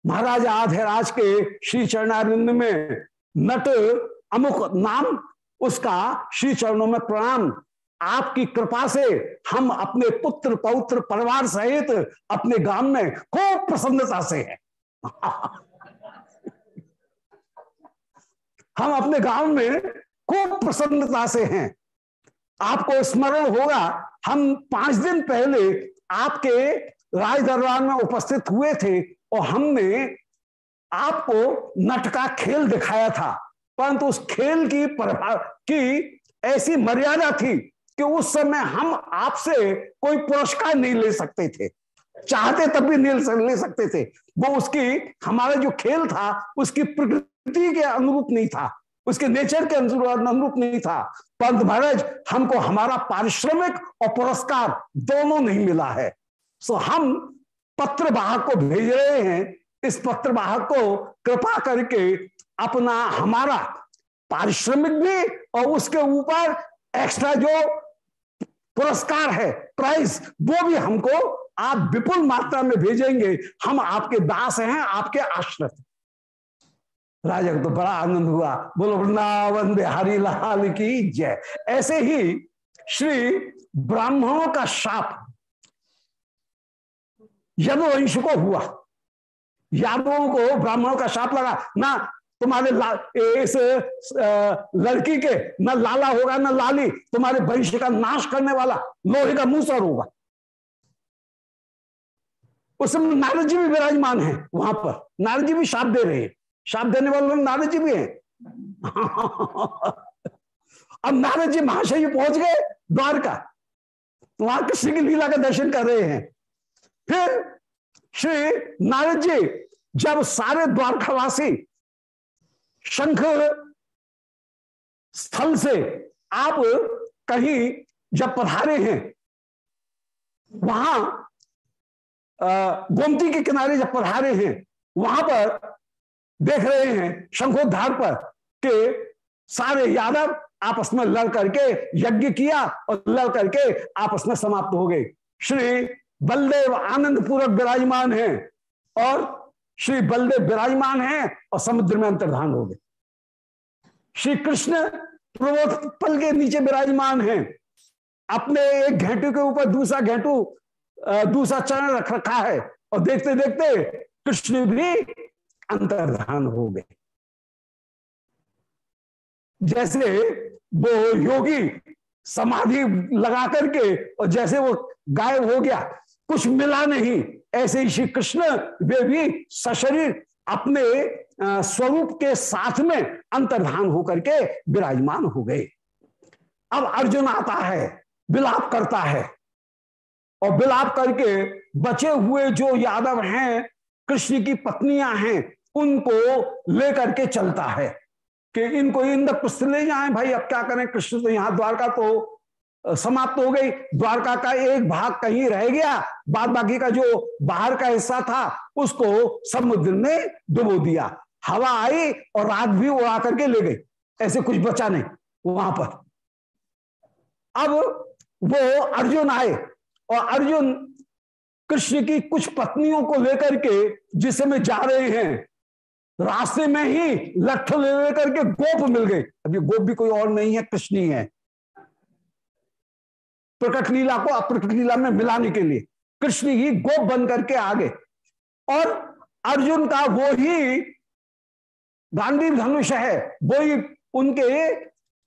महाराजा आधेराज के श्री चरणारिंद में नट अमुक नाम उसका श्री चरणों में प्रणाम आपकी कृपा से हम अपने पुत्र, पौत्र, परिवार सहित अपने गाँव में खूब प्रसन्नता से हैं। हम अपने गाँव में खूब प्रसन्नता से हैं। आपको स्मरण होगा, हम पाँच दिन पहले आपके राज दरबार में उपस्थित हुए थे और हमने आपको नट का खेल दिखाया था। परंतु उस खेल की की ऐसी मर्यादा थी कि उस समय हम आपसे कोई पुरस्कार नहीं ले सकते थे। चाहते तब भी नहीं ले सकते थे। वो उसकी, हमारा जो खेल था, उसकी प्रकृति के अनुरूप नहीं था। उसके नेचर के अनुरूप नहीं था। पंत महाराज हमको हमारा पारिश्रमिक और पुरस्कार दोनों नहीं मिला है। सो हम पत्र वाहक को भेज रहे हैं। इस पत्र वाहक को कृपा करके अपना, हमारा पारिश्रमिक भी और उसके ऊपर एक्स्ट्रा जो पुरस्कार है, प्राइस, वो भी हमको आप विपुल मात्रा में भेजेंगे। हम आपके दास हैं, आपके आश्रित। राजा को तो बड़ा आनंद हुआ। बोलो, वृंदावन बिहारी लाल की जय। ऐसे ही श्री ब्राह्मणों का शाप यदुवंश को हुआ। यादवों को ब्राह्मणों का शाप लगा। ना तुम्हारे इस लड़की के न लाला होगा, न लाली, तुम्हारे वंश का नाश करने वाला लोहे का मूसर होगा। उस समय नारद जी भी विराजमान है वहाँ पर। नारद जी भी शाप दे रहे हैं। शाप देने वाले नारद जी भी हैं। अब नारद जी महाशय पहुँच गए द्वारका। वहाँ कृष्ण की लीला का दर्शन कर रहे हैं। फिर श्री नारद जी जब सारे द्वारकावासी शंख स्थल से आप कहीं जब पधारे हैं, वहाँ गोमती के किनारे जब पधारे हैं, वहाँ पर देख रहे हैं शंखोद्धार पर के सारे यादव आपस में लड़ करके यज्ञ किया और लड़ करके आपस में समाप्त हो गए। श्री बलदेव आनंद पूर्वक विराजमान है और श्री बलदेव विराजमान है और समुद्र में अंतर्धान हो गए। श्री कृष्ण पल के नीचे विराजमान है। अपने एक घेंटू के ऊपर दूसरा घेंटू दूसरा चरण रख रखा है और देखते देखते कृष्ण भी अंतर्धान हो गए। जैसे वो योगी समाधि लगा करके और जैसे वो गायब हो गया कुछ मिला नहीं। ऐसे ही श्री कृष्ण, वे भी सशरीर अपने स्वरूप के साथ में अंतर्धान होकर के विराजमान हो गए। अब अर्जुन आता है, विलाप करता है। और विलाप करके बचे हुए जो यादव हैं, कृष्ण की पत्नियाँ हैं, उनको लेकर के चलता है कि इनको इंद्रप्रस्थ ले जाए, भाई अब क्या करें? कृष्ण तो यहाँ द्वारका तो समाप्त हो गई। द्वारका का एक भाग कहीं रह गया। बाद बाकी का जो बाहर का हिस्सा था, उसको समुद्र ने डुबो दिया। हवा आई और रात भी उड़ा करके ले गई। ऐसे कुछ बचा नहीं वहाँ पर। अब वो अर्जुन आए और अर्जुन कृष्ण की कुछ पत्नियों को लेकर के, जिसे में जा रहे हैं, रास्ते में ही लठ ले लेकर के गोप मिल गए। अब ये गोप भी कोई और नहीं है, कृष्ण ही है। प्रकट लीला को अप्रकट लीला में मिलाने के लिए। कृष्ण ही गोप बन करके आ गए और अर्जुन का वो ही गांधी धनुष है, वो ही उनके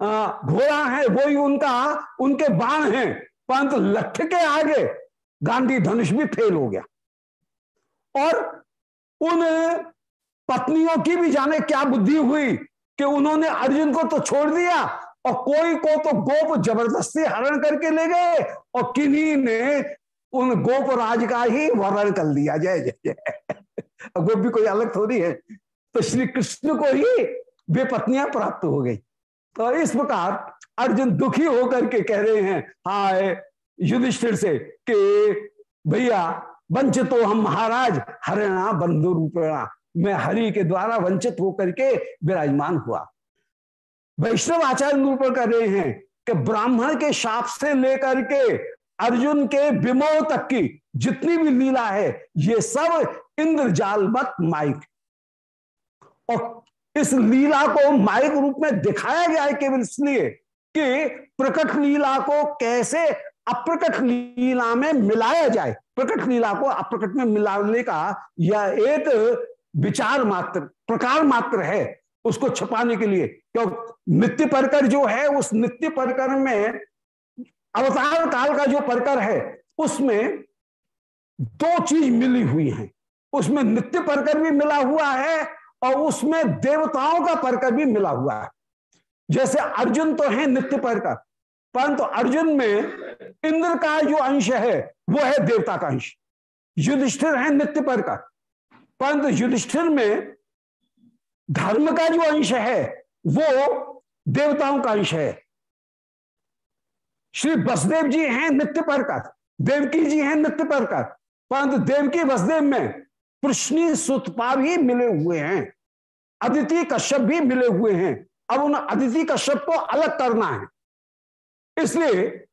घोड़ा है, वो ही उनका, उनके बाण है। परंतु लठ के आगे गांधी धनुष भी फेल हो गया। और उन पत्नियों की भी जाने क्या बुद्धि हुई कि उन्होंने अर्जुन को तो छोड़ दिया और कोई को तो गोप ज़बरदस्ती हरण करके ले गए और किन्हीं ने उन गोप राज का ही वर्णन कर लिया। जय जय जय। गोप भी कोई अलग थोड़ी है। तो श्री कृष्ण को ही वे पत्नियाँ प्राप्त हो गई। तो इस प्रकार अर्जुन दुखी होकर के कह रहे हैं, हाय युधिष्ठिर से कि भैया, वंचित हो हम महाराज हरिणा बंधु रूपेणा। मैं हरि के द्वारा वंचित होकर के विराजमान हुआ। वैष्णव आचार्य निरूपण कर रहे हैं कि ब्राह्मण के शाप से लेकर के अर्जुन के विमोह तक की जितनी भी लीला है, ये सब इंद्रजाल मत माइक। और इस लीला को माइक रूप में दिखाया गया है केवल इसलिए कि प्रकट लीला को कैसे अप्रकट लीला में मिलाया जाए। प्रकट लीला को अप्रकट में मिलाने का यह एक विचार मात्र, प्रकार मात्र है उसको छपाने के लिए, क्यों नित्य परकर जो है, उस नित्य परकर में, अवतार काल का जो परकर है, उसमें दो चीज़ मिली हुई है। उसमें नित्य परकर भी मिला हुआ है और उसमें देवताओं का परकर भी मिला हुआ है। जैसे अर्जुन तो है नित्य परकर, परंतु तो अर्जुन में इंद्र का जो अंश है, वो है देवता का अंश। युधिष्ठिर है नित्य परकर, परंतु तो युधिष्ठिर में धर्म का जो अंश है, वो देवताओं का अंश है। श्री बसदेव जी हैं नित्य परकर। देवकी जी हैं नित्य परकर। परंतु देवकी बसदेव में कृष्णी सुतपा भी मिले हुए हैं। अदिति कश्यप भी मिले हुए हैं। अब उन अदिति कश्यप को अलग करना है। इसलिए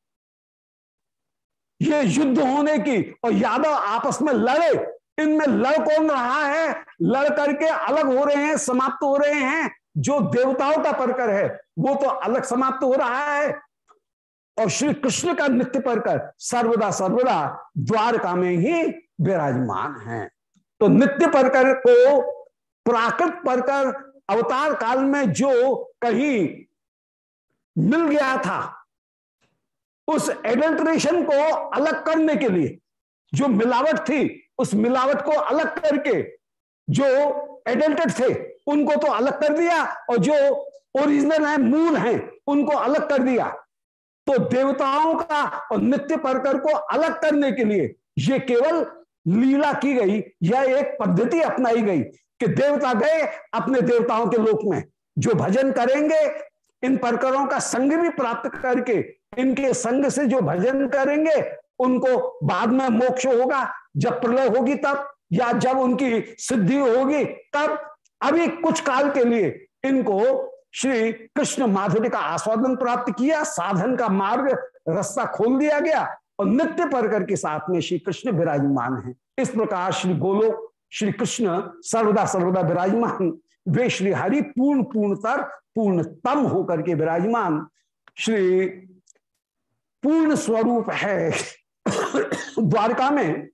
ये युद्ध होने की और यादव आपस में लड़े, इनमें लड़ कौन रहा है? लड़ करके अलग हो रहे हैं, समाप्त हो रहे हैं। जो देवताओं का परकर है, वो तो अलग समाप्त हो रहा है। और श्री कृष्ण का नित्य परकर सर्वदा सर्वदा द्वारका में ही विराजमान है। तो नित्य परकर को प्राकृत परकर अवतार काल में जो कहीं मिल गया था, उस एडल्ट्रेशन को अलग करने के लिए जो मिलावट थी, उस मिलावट को अलग करके जो एडल्टेड थे, उनको तो अलग कर दिया और जो ओरिजिनल है मूल हैं, उनको अलग कर दिया। तो देवताओं का और नित्य परकर को अलग करने के लिए ये केवल लीला की गई यह एक पद्धति अपनाई गई कि देवता गए अपने देवताओं के लोक में। जो भजन करेंगे, इन परकरों का संग भी प्राप्त करके, इनके संग से जो भजन करेंगे, उनको बाद में मोक्ष होगा। जब प्रलय होगी तब या जब उनकी सिद्धि होगी, तब अभी कुछ काल के लिए इनको श्री कृष्ण माधुरी का आस्वादन प्राप्त किया, साधन का मार्ग रास्ता खोल दिया गया और नित्य परकर के साथ में श्री कृष्ण विराजमान है। इस प्रकार श्री गोलोक, श्री कृष्ण सर्वदा सर्वदा विराजमान, वे श्री हरि पूर्ण पूर्णतर, पूर्णतम होकर के विराजमान। श्री पूर्ण स्वरूप है। द्वारका में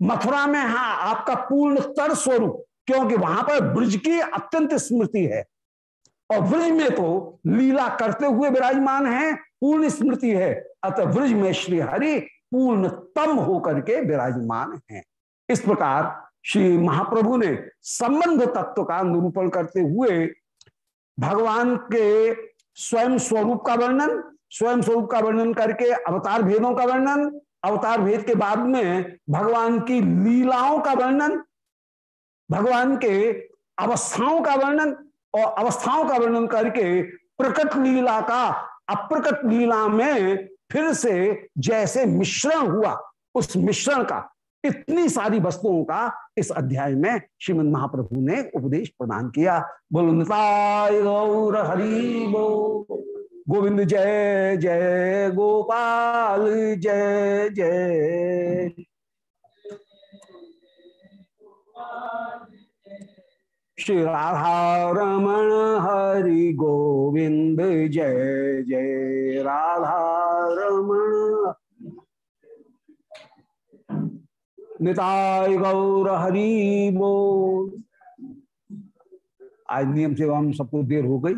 मथुरा में हाँ आपका पूर्णतर स्वरूप, क्योंकि वहाँ पर ब्रज की अत्यंत स्मृति है। और ब्रज में तो लीला करते हुए विराजमान है, पूर्ण स्मृति है। अतः ब्रज में श्री हरि पूर्णतम होकर के विराजमान है। इस प्रकार श्री महाप्रभु ने संबंध तत्व का निरूपण करते हुए भगवान के स्वयं स्वरूप का वर्णन, स्वयं स्वरूप का वर्णन करके अवतार भेदों का वर्णन अवतार भेद के बाद में भगवान की लीलाओं का वर्णन, भगवान के अवस्थाओं का वर्णन और अवस्थाओं का वर्णन करके प्रकट लीला का अप्रकट लीला में फिर से जैसे मिश्रण हुआ, उस मिश्रण का, इतनी सारी वस्तुओं का इस अध्याय में श्रीमद महाप्रभु ने उपदेश प्रदान किया। बोलो गौर हरि बो गोविंद जय जय गोपाल, जय जय। श्री राधा रमण हरि गोविंद, जय जय। राधा रमण। निताय गौर हरि बोल। आज नियम से हम सबको देर हो गई।